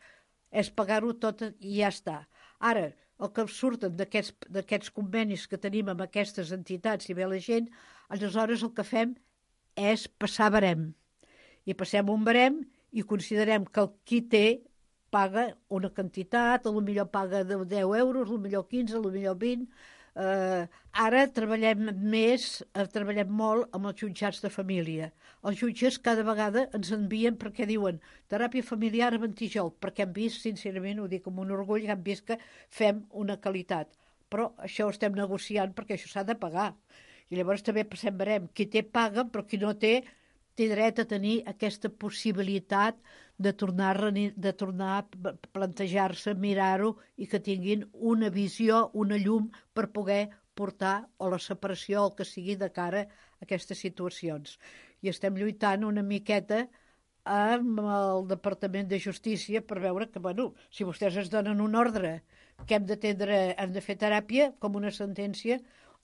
és pagar-ho tot i ja està. Ara, el que surten d'aquests convenis que tenim amb aquestes entitats i ve la gent, aleshores el que fem és passar barem. I passem un barem i considerem que el qui té paga una quantitat, a lo millor paga de 10 euros, a lo millor 15, a lo millor 20. Eh, ara treballem més, eh, treballem molt amb els jutjats de família. Els jutges cada vegada ens envien perquè diuen teràpia familiar a Ventijol, perquè hem vist, sincerament, ho dic amb un orgull, hem vist que fem una qualitat. Però això ho estem negociant perquè això s'ha de pagar. I llavors també passem verem, qui té paga, però qui no té té dret a tenir aquesta possibilitat de tornar, de tornar a plantejar-se, mirar-ho i que tinguin una visió, una llum per poder portar o la separació o el que sigui de cara a aquestes situacions. I estem lluitant una miqueta amb el Departament de Justícia per veure que, bueno, si vostès es donen un ordre que hem d'atendre, hem de fer teràpia, com una sentència,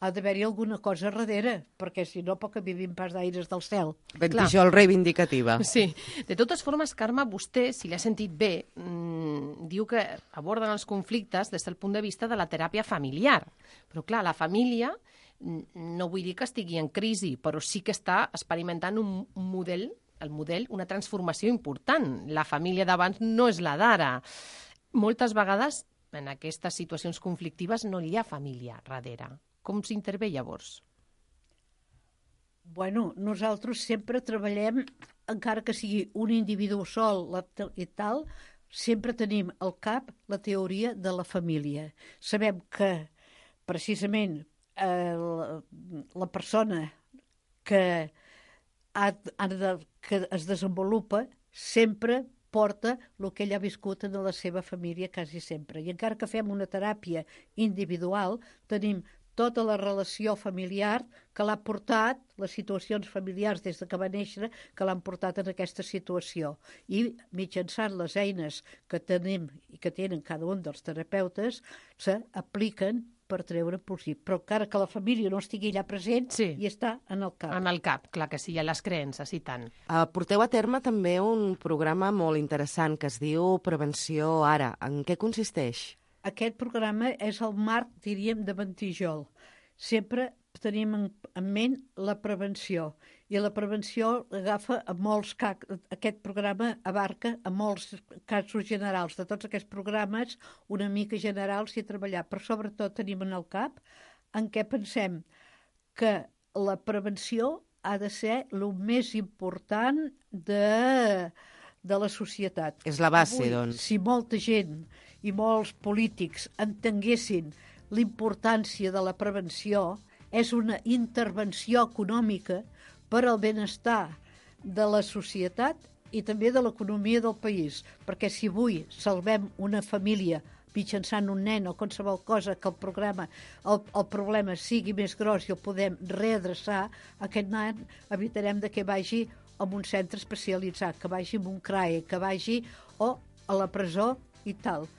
ha d'haver-hi alguna cosa darrere, perquè si no poc vivim pas d'aires del cel. Ventijol reivindicativa. Sí. De totes formes, Carme, vostè, si l'ha sentit bé, mmm, diu que aborden els conflictes des del punt de vista de la teràpia familiar. Però, clar, la família no vull dir que estigui en crisi, però sí que està experimentant un, un model, el model, una transformació important. La família d'abans no és la d'ara. Moltes vegades en aquestes situacions conflictives no hi ha família darrere. Com s'intervé llavors? Bueno, nosaltres sempre treballem, encara que sigui un individu sol i tal, sempre tenim al cap la teoria de la família. Sabem que, precisament, eh, la, la persona que, ha, ha de, que es desenvolupa sempre porta el que ell ha viscut en la seva família quasi sempre. I encara que fem una teràpia individual, tenim tota la relació familiar que l'ha portat, les situacions familiars des de que va néixer, que l'han portat en aquesta situació. I mitjançant les eines que tenim i que tenen cada un dels terapeutes, s'apliquen per treure possible. Però encara que la família no estigui allà present, sí. i està en el cap. En el cap, clar que sí, hi ha les creences i tant. Uh, porteu a terme també un programa molt interessant que es diu Prevenció Ara. En què consisteix? Aquest programa és el marc, diríem, de Ventijol. Sempre tenim en, en ment la prevenció i la prevenció agafa a molts aquest programa abarca a molts casos generals de tots aquests programes una mica generals i a treballar però sobretot tenim en el cap en què pensem que la prevenció ha de ser el més important de, de la societat. És la base, Avui, doncs. Si molta gent i molts polítics entenguessin l'importància de la prevenció, és una intervenció econòmica per al benestar de la societat i també de l'economia del país, perquè si avui salvem una família mitjançant un nen o qualsevol cosa que el, programa, el, el problema sigui més gros i el podem readreçar, aquest nen evitarem de que vagi en un centre especialitzat, que vagi en un CRAE, que vagi o a la presó i tal.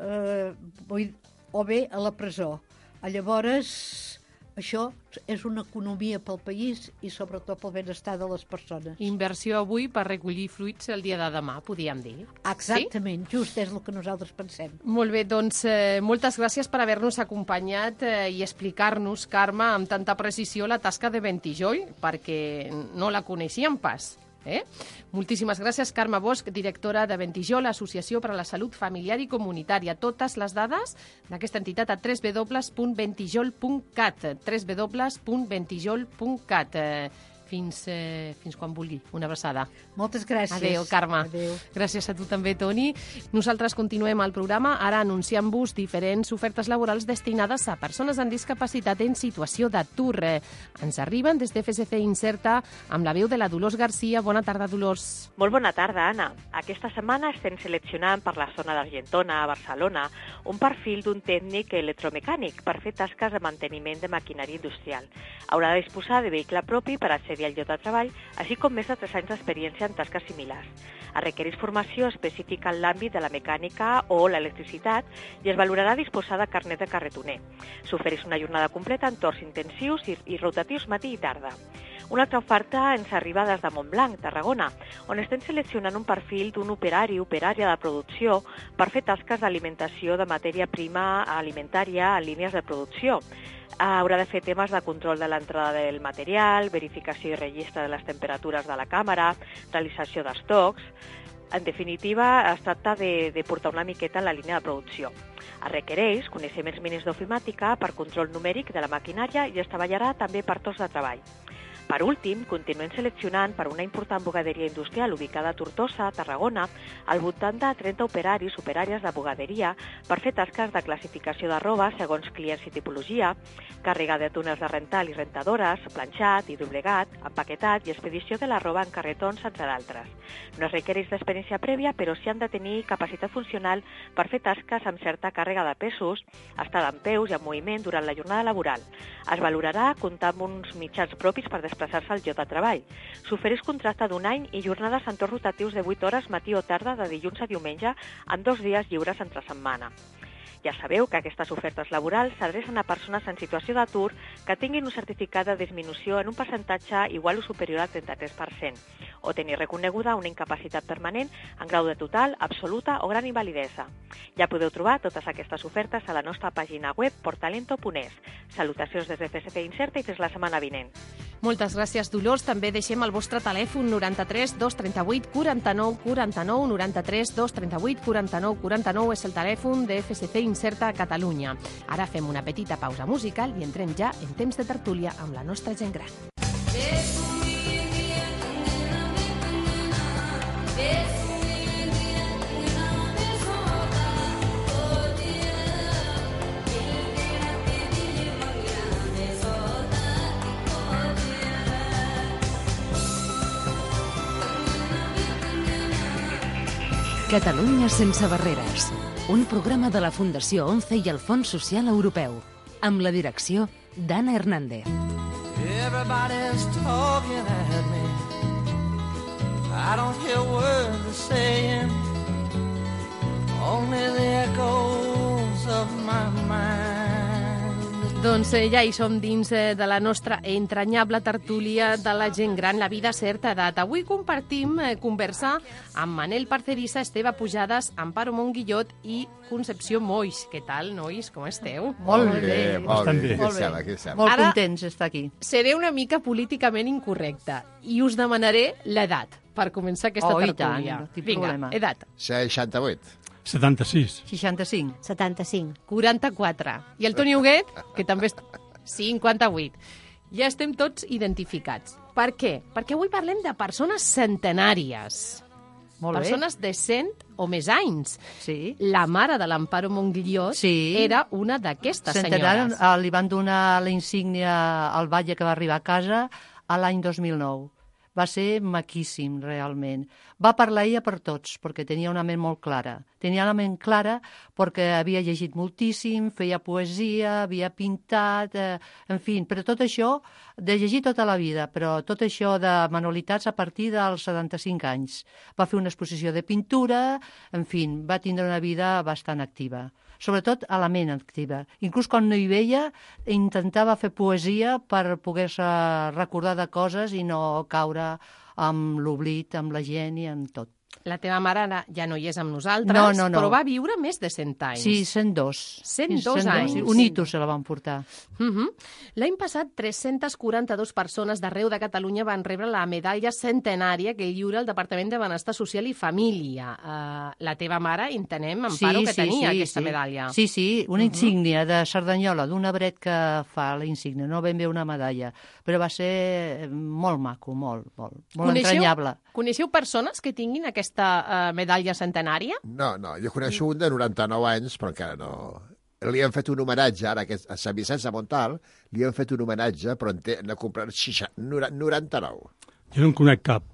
Eh, o bé a la presó. Llavors, això és una economia pel país i sobretot pel benestar de les persones. Inversió avui per recollir fruits el dia de demà, podríem dir. Exactament, sí? just és el que nosaltres pensem. Molt bé, doncs eh, moltes gràcies per haver-nos acompanyat eh, i explicar-nos, Carme, amb tanta precisió la tasca de Ventijol, perquè no la coneixíem pas. Eh? Moltíssimes gràcies, Carme Bosch, directora de Ventijol, Associació per a la Salut Familiar i Comunitària. Totes les dades d'aquesta entitat a www.ventijol.cat www.ventijol.cat eh, fins, eh, fins quan vulgui. Una abraçada. Moltes gràcies. Adéu, Carme. Adéu. Gràcies a tu també, Toni. Nosaltres continuem el programa ara anunciant-vos diferents ofertes laborals destinades a persones amb discapacitat en situació d'atur. Eh, Ens arriben des de FSC Incerta amb la veu de la Dolors Garcia. Bona tarda, Dolors. Molt bona tarda, Anna. Aquesta setmana estem seleccionant per la zona d'Argentona, a Barcelona, un perfil d'un tècnic electromecànic per fer tasques de manteniment de maquinària industrial. Haurà de disposar de vehicle propi per accedir al lloc de treball, així com més de 3 anys d'experiència en tasques similars. Es requereix formació específica en l'àmbit de la mecànica o l'electricitat i es valorarà disposar de carnet de carretoner. S'ofereix una jornada completa en torns intensius i rotatius matí i tarda. Una altra oferta ens arriba des de Montblanc, Tarragona, on estem seleccionant un perfil d'un operari, operària de producció, per fer tasques d'alimentació de matèria prima alimentària en línies de producció. Haurà de fer temes de control de l'entrada del material, verificació i registre de les temperatures de la càmera, realització d'estocs... En definitiva, es tracta de, de portar una miqueta en la línia de producció. Es requereix coneixements mínims d'ofimàtica per control numèric de la maquinària i es treballarà també per torns de treball. Per últim, continuem seleccionant per una important bugaderia industrial ubicada a Tortosa, Tarragona, al voltant de 30 operaris, operàries de bugaderia per fer tasques de classificació de roba segons clients i tipologia, càrrega de túnels de rental i rentadores, planxat i doblegat, empaquetat i expedició de la roba en carretons, entre d'altres. No es requereix d'experiència prèvia, però sí han de tenir capacitat funcional per fer tasques amb certa càrrega de pesos, estar en peus i en moviment durant la jornada laboral. Es valorarà comptar amb uns mitjans propis per desplaçar-se al lloc de treball. S'ofereix contracte d'un any i jornades en torns rotatius de 8 hores matí o tarda de dilluns a diumenge en dos dies lliures entre setmana. Ja sabeu que aquestes ofertes laborals s'adrecen a persones en situació d'atur que tinguin un certificat de disminució en un percentatge igual o superior al 33% o tenir reconeguda una incapacitat permanent en grau de total, absoluta o gran invalidesa. Ja podeu trobar totes aquestes ofertes a la nostra pàgina web portalento.es. Salutacions des de FSC Incerta i fins la setmana vinent. Moltes gràcies, Dolors. També deixem el vostre telèfon 93 238 49 49 93 238 49 49 és el telèfon de FSC Incerta a Catalunya. Ara fem una petita pausa musical i entrem ja en temps de tertúlia amb la nostra gent gran. Catalunya sense barreres. Un programa de la Fundació 11 i el Fons Social Europeu. Amb la direcció d'Anna Hernández. Everybody's talking at me. I don't hear words they're saying. Only the echoes of my mind. Doncs eh, ja hi som dins eh, de la nostra entranyable tertúlia de la gent gran, la vida a certa edat. Avui compartim eh, conversa amb Manel Parcerissa, Esteve Pujades, Amparo Monguillot i Concepció Moix. Què tal, nois? Com esteu? Molt bé. molt Bastant bé. bé. Què Molt bé. sembla, què sembla? Molt Ara- contents d'estar aquí. Seré una mica políticament incorrecta i us demanaré l'edat per començar aquesta Oh, tertúlia. tant, no Vinga, problema. edat. 68. 76. 65. 75. 44. I el Toni Huguet, que també és 58. Ja estem tots identificats. Per què? Perquè avui parlem de persones centenàries. Molt bé. persones de 100 o més anys. Sí. La mare de l'Amparo Monguillot Sí. era una d'aquestes senyores. eh, li van donar la insígnia al batlle que va arribar a casa a l'any 2009. Va ser maquíssim, realment. Va parlar ella per tots, perquè tenia una ment molt clara. Tenia la ment clara perquè havia llegit moltíssim, feia poesia, havia pintat, eh, en fi, però tot això, de llegir tota la vida, però tot això de manualitats a partir dels 75 anys. Va fer una exposició de pintura, en fi, va tindre una vida bastant activa sobretot a la ment activa. Inclús quan no hi veia, intentava fer poesia per poder-se recordar de coses i no caure amb l'oblit, amb la gent i amb tot. La teva mare ara ja no hi és amb nosaltres, No, no, no. però va viure més de 100 anys. Sí, 102. 102 anys. Un hitus se la van portar. Uh -huh. L'any passat, 342 persones d'arreu de Catalunya van rebre la medalla centenària que lliura el Departament de Benestar Social i Família. Uh, la teva mare, entenem, Amparo, que tenia aquesta sí. medalla. Sí, sí, una Mhm. insígnia de Cerdanyola, d'un abret que fa la insígnia, no ben bé una medalla, però va ser molt maco, molt, molt, molt entranyable. Coneixeu persones que tinguin aquesta uh, medalla centenària? No, no, jo coneixo un de 99 anys, però encara no... Li han fet un homenatge, ara, que és a Sant Vicenç de Montal, li han fet un homenatge, però en té, n'ha comprat 60, 99. Jo no en conec cap.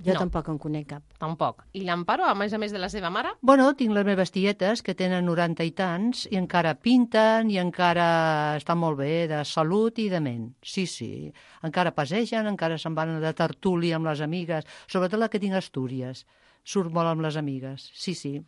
Jo No. tampoc en conec cap. Tampoc. I l'Amparo, a més a més de la seva mare? Bueno, tinc les meves tietes, que tenen 90 i tants, i encara pinten, i encara estan molt bé de salut i de ment. Sí, sí. Encara passegen, encara se'n van de tertúlia amb les amigues, sobretot la que tinc a Astúries. Surt molt amb les amigues. Sí, sí.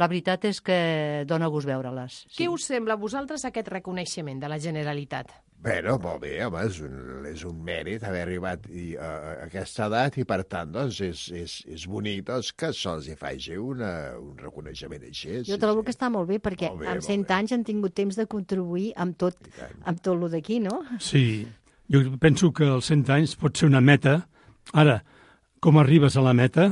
La veritat és que dóna gust veure-les. Què us sembla a vosaltres aquest reconeixement de la Generalitat? Bueno, molt bé, home, és un, és un mèrit haver arribat i, a, a aquesta edat i, per tant, doncs, és, és, és bonic doncs, que se'ls hi faci una, un reconeixement així. Jo trobo que està molt bé, perquè Molt bé, amb molt 100 anys han tingut temps de contribuir amb tot, amb tot lo d'aquí, no? Sí, jo penso que els 100 anys pot ser una meta. Ara, com arribes a la meta?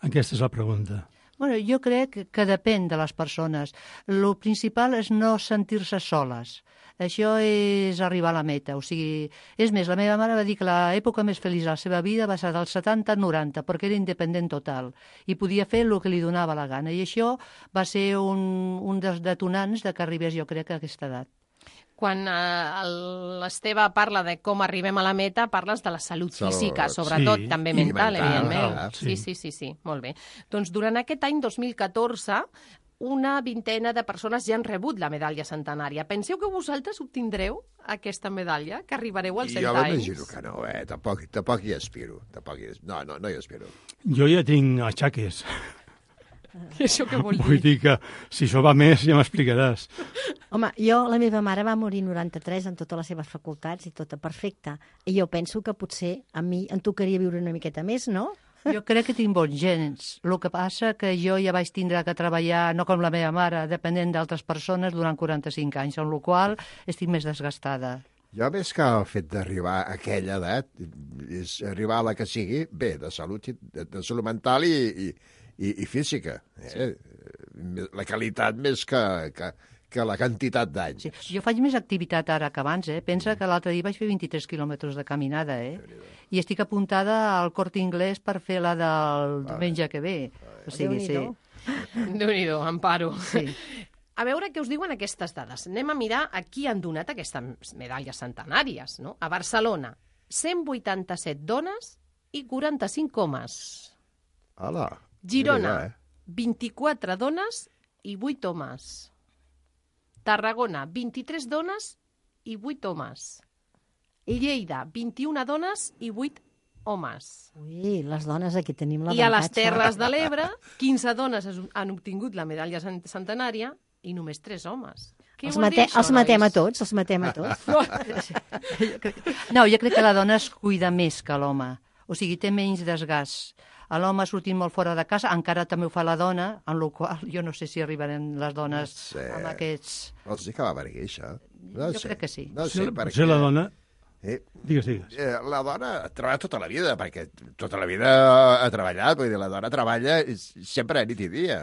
Aquesta és la pregunta. Bueno, jo crec que depèn de les persones. Lo principal és no sentir-se soles. Això és arribar a la meta. O sigui, és més, la meva mare va dir que l'època més feliç de la seva vida va ser dels 70 als 90, perquè era independent total i podia fer el que li donava la gana. I això va ser un, un dels detonants de que arribés, jo crec, a aquesta edat. Quan eh, l'Esteve parla de com arribem a la meta, parles de la salut Salut, física, sobretot, sí. també mental, mental, evidentment. clar, Sí, sí, sí, sí, molt bé. Doncs durant aquest any 2014, una vintena de persones ja han rebut la medalla centenària. Penseu que vosaltres obtindreu aquesta medalla, que arribareu als 100 Jo anys? m'imagino que no, eh? Tampoc, tampoc hi aspiro. Tampoc hi, no, no, no hi aspiro. Jo ja tinc aixaques. Això què vol Vull dir que si això va més ja m'explicaràs. Home, jo, la meva mare va morir 93 amb totes les seves facultats i tota perfecta. I jo penso que potser a mi em tocaria viure una miqueta més, no? Jo crec que tinc bons gens. El que passa que jo ja vaig tindre que treballar, no com la meva mare, depenent d'altres persones durant 45 anys, amb la qual estic més desgastada. Jo, més que el fet d'arribar a aquella edat, és arribar a la que sigui, bé, de salut, i- de, de salut mental i, i, i, i física. Eh? La qualitat més que, que, que la quantitat d'anys. Jo faig més activitat ara que abans, eh? Pensa que l'altre dia vaig fer 23 quilòmetres de caminada, eh? I estic apuntada al Corte Inglés per fer la del diumenge que ve. O sigui, sí. Déu-n'hi-do. Déu-n'hi-do, Amparo. Sí. A veure què us diuen aquestes dades. Anem a mirar a qui han donat aquestes medalles centenàries. No? A Barcelona, 187 dones i 45 homes. Hola. Girona, eh? 24 dones i 8 homes. Tarragona, 23 dones i 8 homes. Lleida, 21 dones i 8 homes. Ui, les dones aquí tenim I a les. Terres de l'Ebre, 15 dones es- han obtingut la medalla cent- centenària i només 3 homes. Què Els, vol dir mate això, els matem a nois? tots, els matem a tots. No, jo crec que la dona es cuida més que l'home. O sigui, té menys desgast. A L'home sortint molt fora de casa, encara també ho fa la dona, en la qual jo no sé si arribarem les dones sé. amb aquests... Vols dir que va venir això? No Jo sé. crec que sí. No Sí, sé, potser perquè... la dona- Eh, Digues, digues. eh, la dona ha treballat tota la vida, perquè tota la vida ha treballat, vull dir, la dona treballa sempre nit i dia.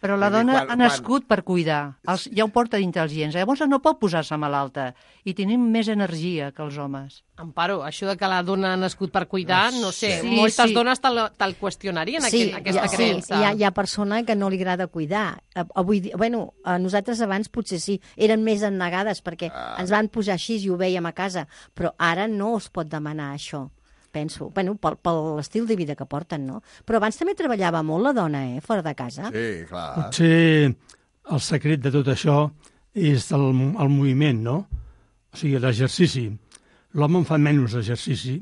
Però la dona quan- ha nascut per cuidar. Els, ja ho porta dintre els gens. Llavors no pot posar-se malalta. I tenim més energia que els homes. Amparo, això de que la dona ha nascut per cuidar, no sé, Sí, moltes sí. dones te'l te qüestionarien, Sí, aqu aquesta sí, creença. hi ha, hi ha persona que no li agrada cuidar. A- Avui, bueno, a nosaltres abans potser sí, eren més ennegades perquè Ah. ens van posar així i ho veiem a casa, però ara no es pot demanar això. Penso. Bueno, pel, pel estil de vida que porten, no? Però abans també treballava molt la dona, eh, fora de casa. Sí, clar. Potser el secret de tot això és el, el moviment, no? O sigui, l'exercici. L'home en fa menys exercici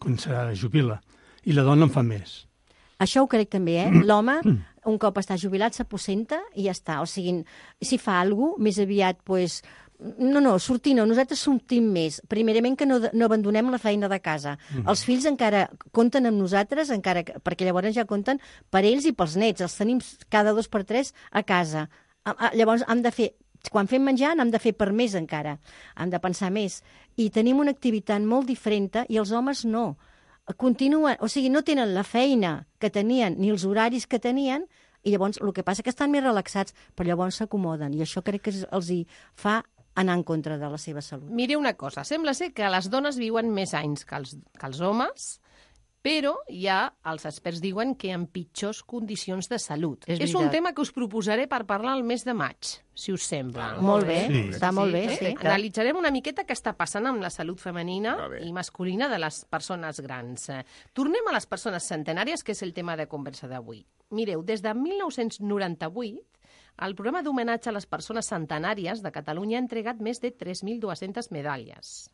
quan se jubila i la dona en fa més. Això ho crec també, eh? L'home, un cop està jubilat, s'aposenta i ja està. O sigui, si fa alguna cosa, més aviat, pues, no, no, sortir no, nosaltres sortim més. Primerament que no, no abandonem la feina de casa. Mhm. Els fills encara compten amb nosaltres, encara que, perquè llavors ja compten per ells i pels nets. Els tenim cada dos per tres a casa. A, a, llavors hem de fer quan fem menjar n'hem de fer per més encara, hem de pensar més. I tenim una activitat molt diferent i els homes no. Continuen, o sigui, no tenen la feina que tenien ni els horaris que tenien i llavors el que passa que estan més relaxats, però llavors s'acomoden i això crec que els hi fa anar en contra de la seva salut. Mire una cosa, sembla ser que les dones viuen més anys que els, que els homes, però ja els experts diuen que en pitjors condicions de salut. És és un tema que us proposaré per parlar el mes de maig, si us sembla. Molt bé, Sí. està molt bé, sí. Analitzarem una miqueta què està passant amb la salut femenina i masculina de les persones grans. Eh, Tornem a les persones centenàries, que és el tema de conversa d'avui. Mireu, des de 1998, el programa d'homenatge a les persones centenàries de Catalunya ha entregat més de 3.200 medalles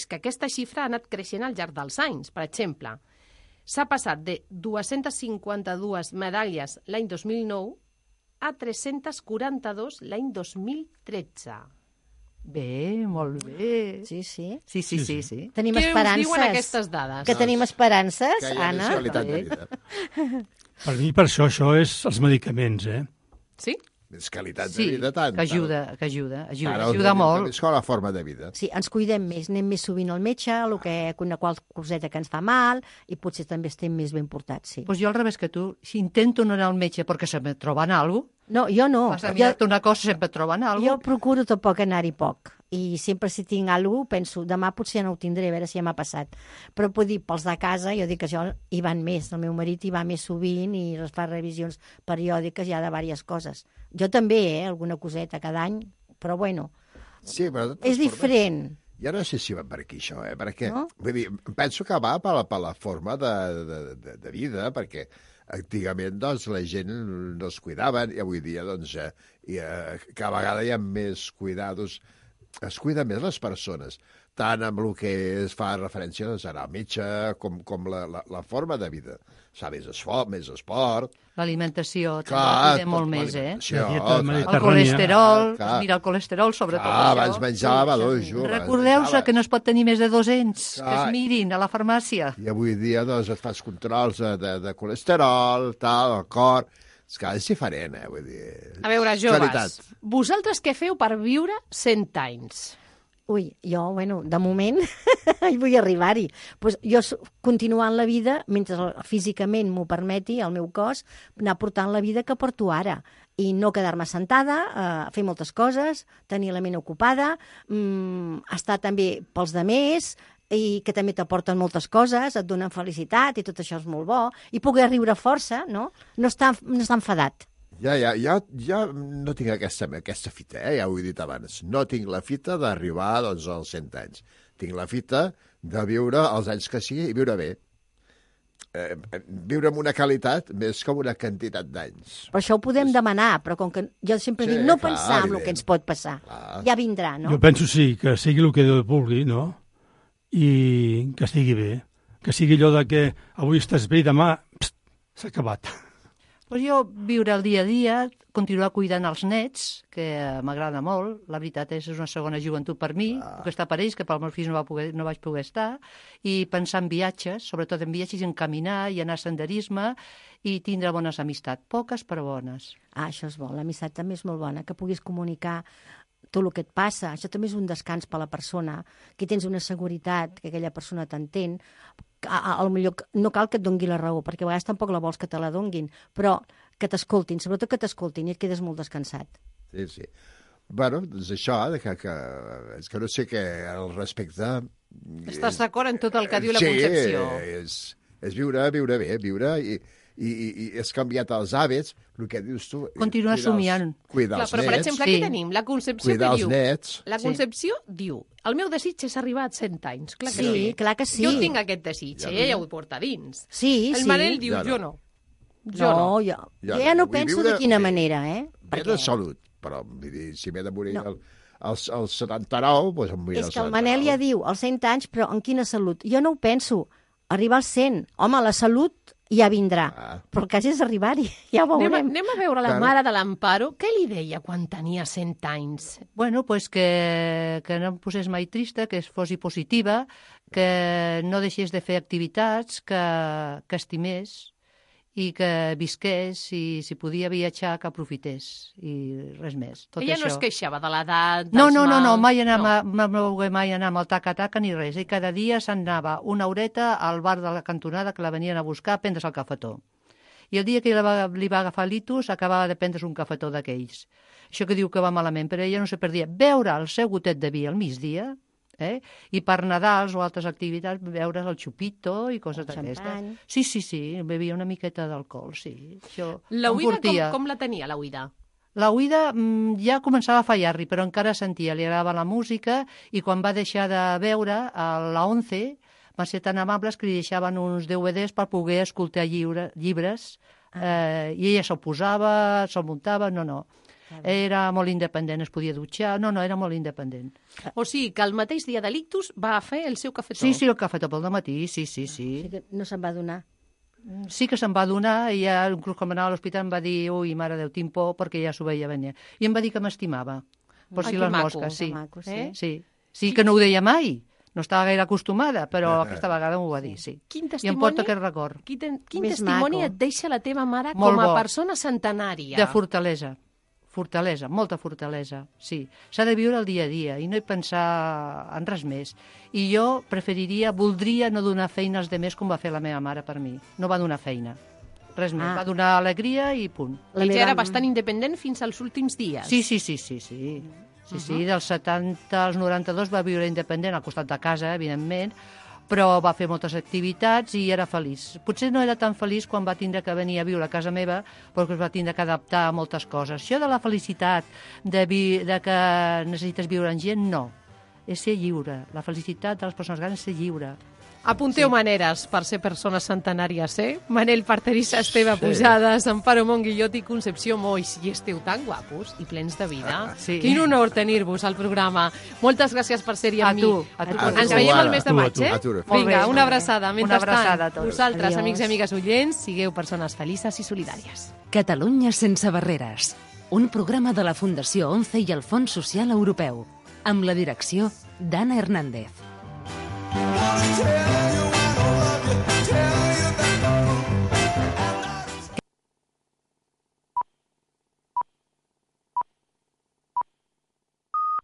és que aquesta xifra ha anat creixent al llarg dels anys. Per exemple, s'ha passat de 252 medalles l'any 2009 a 342 l'any 2013. Bé, molt bé. Sí, sí. Sí, sí, sí, sí. Tenim Què us esperances. diuen aquestes dades? Que tenim esperances, Que hi ha Anna. Per mi, per això, això és els medicaments, eh? Sí? Més qualitat Sí, de vida, tant. que ajuda, que ajuda, ajuda, Ara, ajuda molt. És com la forma de vida. Sí, ens cuidem més, anem més sovint al metge, el que, una qual coseta que ens fa mal, i potser també estem més ben portats, sí. Pues jo al revés que tu, si intento no anar al metge perquè se me troben alguna cosa, No, jo no. vas a Jo, mirar-te una cosa sempre troben alguna jo procuro tampoc anar-hi poc. I sempre si tinc alguna cosa, penso, demà potser no ho tindré, a veure si ja m'ha passat. Però puc dir, pels de casa, jo dic que això hi van més. El meu marit hi va més sovint i es fa revisions periòdiques ja de diverses coses. Jo també, eh, alguna coseta cada any, però bueno, Sí, però és diferent. Jo no sé si va per aquí, això, eh? Perquè, No? vull dir, penso que va per la, per la forma de, de, de, de vida, perquè antigament doncs, la gent no es cuidaven i avui dia doncs, eh, i, eh, cada vegada hi ha més cuidados, es cuiden més les persones, tant amb el que es fa referència doncs, a anar al metge com, com la, la, la forma de vida. S'ha més esport, més esport, L'alimentació també molt més, eh? El mediterrània. colesterol, Clar. mira el colesterol sobretot. Clar, això. abans menjava dojo. abans Recordeu-se menjava. que no es pot tenir més de 200, que Clar. es mirin a la farmàcia. I avui dia doncs, et fas controls de, de, de colesterol, tal, el cor... És que és diferent, eh? Vull dir... A veure, joves, Claritat. vosaltres què feu per viure 100 anys? Ui, jo, bueno, de moment hi vull arribar-hi. Pues jo continuant la vida, mentre físicament m'ho permeti, el meu cos, anar portant la vida que porto ara i no quedar-me sentada, eh, fer moltes coses, tenir la ment ocupada, mm, estar també pels de més, i que també t'aporten moltes coses, et donen felicitat i tot això és molt bo, i poder riure força, no? No estar, no estar enfadat. Ja, ja, ja, ja no tinc aquesta, aquesta fita, eh? ja ho he dit abans. No tinc la fita d'arribar doncs, als 100 anys. Tinc la fita de viure els anys que sigui i viure bé. Eh, eh, viure amb una qualitat més com una quantitat d'anys. Però això ho podem demanar, però com que jo sempre Sí, dic no clar, pensar en el evident. que ens pot passar. Ja vindrà, no? Jo penso sí, que sigui el que Déu vulgui, no? I que estigui bé. Que sigui allò de que avui estàs bé i demà s'ha acabat. Pues jo viure el dia a dia, continuar cuidant els nets, que m'agrada molt, la veritat és, és una segona joventut per mi, ah. puc estar per ells, que pels meus fills no, va poder, no vaig poder estar, i pensar en viatges, sobretot en viatges, i en caminar, i anar a senderisme, i tindre bones amistats, poques però bones. Ah, això és bo, l'amistat també és molt bona, que puguis comunicar tot el que et passa. Això també és un descans per a la persona, que tens una seguretat, que aquella persona t'entén. A, a, a, millor no cal que et dongui la raó, perquè a vegades tampoc la vols que te la donguin, però que t'escoltin, sobretot que t'escoltin i et quedes molt descansat. Sí, sí. Bueno, doncs això, de que, que, és que no sé què al respecte... Estàs d'acord en tot el que diu la sí, Concepció? és, és viure, viure bé, viure i, i, i, i has canviat els hàbits, el que dius tu... Continuar cuidar els- somiant. Cuidar Clar, els però, per nets. exemple, aquí tenim la Concepció Cuidar que els diu... nets. La Sí. Concepció diu, el meu desig és arribar a 100 anys. Clar que Sí, sí. clar que sí. Jo tinc aquest desig, Ja ja no. ella ho porta dins. Sí, el sí. Manel diu, Ja no. jo no. Jo no, no. jo, Jo jo ja no vull penso viure de quina bé. manera, eh? Bé de salut, però vull dir, si m'he de morir no. als, als 79, doncs em moriré És que el 79. Manel ja diu, als 100 anys, però en quina salut? Jo no ho penso. Arribar als 100. Home, la salut ja vindrà. Ah. Però el cas és arribar-hi. Ja ho Anem, a- veurem. anem a veure la Claro. mare de l'Amparo. Què li deia quan tenia 100 anys? Bueno, pues que, que no em posés mai trista, que es fos positiva, que no deixés de fer activitats, que, que estimés i que visqués i si podia viatjar que aprofités i res més. Tot Ella això. no es queixava de l'edat, No, no, no, no, mai anava, no. no mai anar amb el taca-taca ni res. I cada dia se'n anava una horeta al bar de la cantonada que la venien a buscar a prendre's el cafetó. I el dia que li va, li va agafar litus acabava de prendre's un cafetó d'aquells. Això que diu que va malament, però ella no se perdia. Beure el seu gotet de vi al migdia, eh? i per Nadals o altres activitats beure el xupito i coses d'aquestes. Sí, sí, sí, bevia una miqueta d'alcohol, sí. Això La em Uida, com, com la tenia, la Uida? La Uida mm, ja començava a fallar-li, però encara sentia, li agradava la música i quan va deixar de veure, a la 11, van ser tan amables que li deixaven uns DVDs per poder escoltar lliure, llibres eh, i ella se'l posava, se'l muntava, no, no. Era molt independent, es podia dutxar, no, no, era molt independent. O sigui, que el mateix dia de l'ictus va fer el seu cafetó. Sí, sí, el cafetó pel matí, sí, sí, sí. que no se'n va donar. Sí que se'n va donar i ja, inclús quan anava a l'hospital em va dir ui, mare Déu, tinc por perquè ja s'ho veia venir. I em va dir que m'estimava, per Ai, si que les maco, mosques, sí. que maco, sí. Eh? sí. Sí que no ho deia mai, no estava gaire acostumada, però aquesta vegada m'ho va dir, sí. Quin I em testimoni, porta aquest record. quin, quin Més testimoni maco. et deixa la teva mare Molt com a bo. persona centenària? De fortalesa. Fortalesa, molta fortalesa, sí. S'ha de viure el dia a dia i no hi pensar en res més. I jo preferiria, voldria no donar feina als demés com va fer la meva mare per mi. No va donar feina. Res més. Ah. Va donar alegria i punt. Ella era bastant independent fins als últims dies. Sí, sí, sí, sí, sí. Sí, sí, dels 70 als 92 va viure independent al costat de casa, evidentment, però va fer moltes activitats i era feliç. Potser no era tan feliç quan va tindre que venir a viure a casa meva, perquè es va tindre que adaptar a moltes coses. Això de la felicitat, de, vi de que necessites viure amb gent, no. És ser lliure. La felicitat de les persones grans és ser lliure. Apunteu sí. maneres per ser persones centenàries, eh? Manel Parterissa, Esteve sí. Pujades, Amparo Monguillotti, Concepció Moix, i esteu tan guapos i plens de vida. Sí. Quin honor tenir-vos al programa. Moltes gràcies per ser-hi A amb tu, mi. a tu. A Ens tu, veiem ara. el mes de A tu, a maig, tu, eh? a tu. Vinga, una abraçada. Una abraçada a tots. vosaltres, Adiós. amics i amigues oients, sigueu persones felices i solidàries. Catalunya sense barreres. Un programa de la Fundació 11 i el Fons Social Europeu. Amb la direcció d'Anna Hernández. Tell you I don't love you. Tell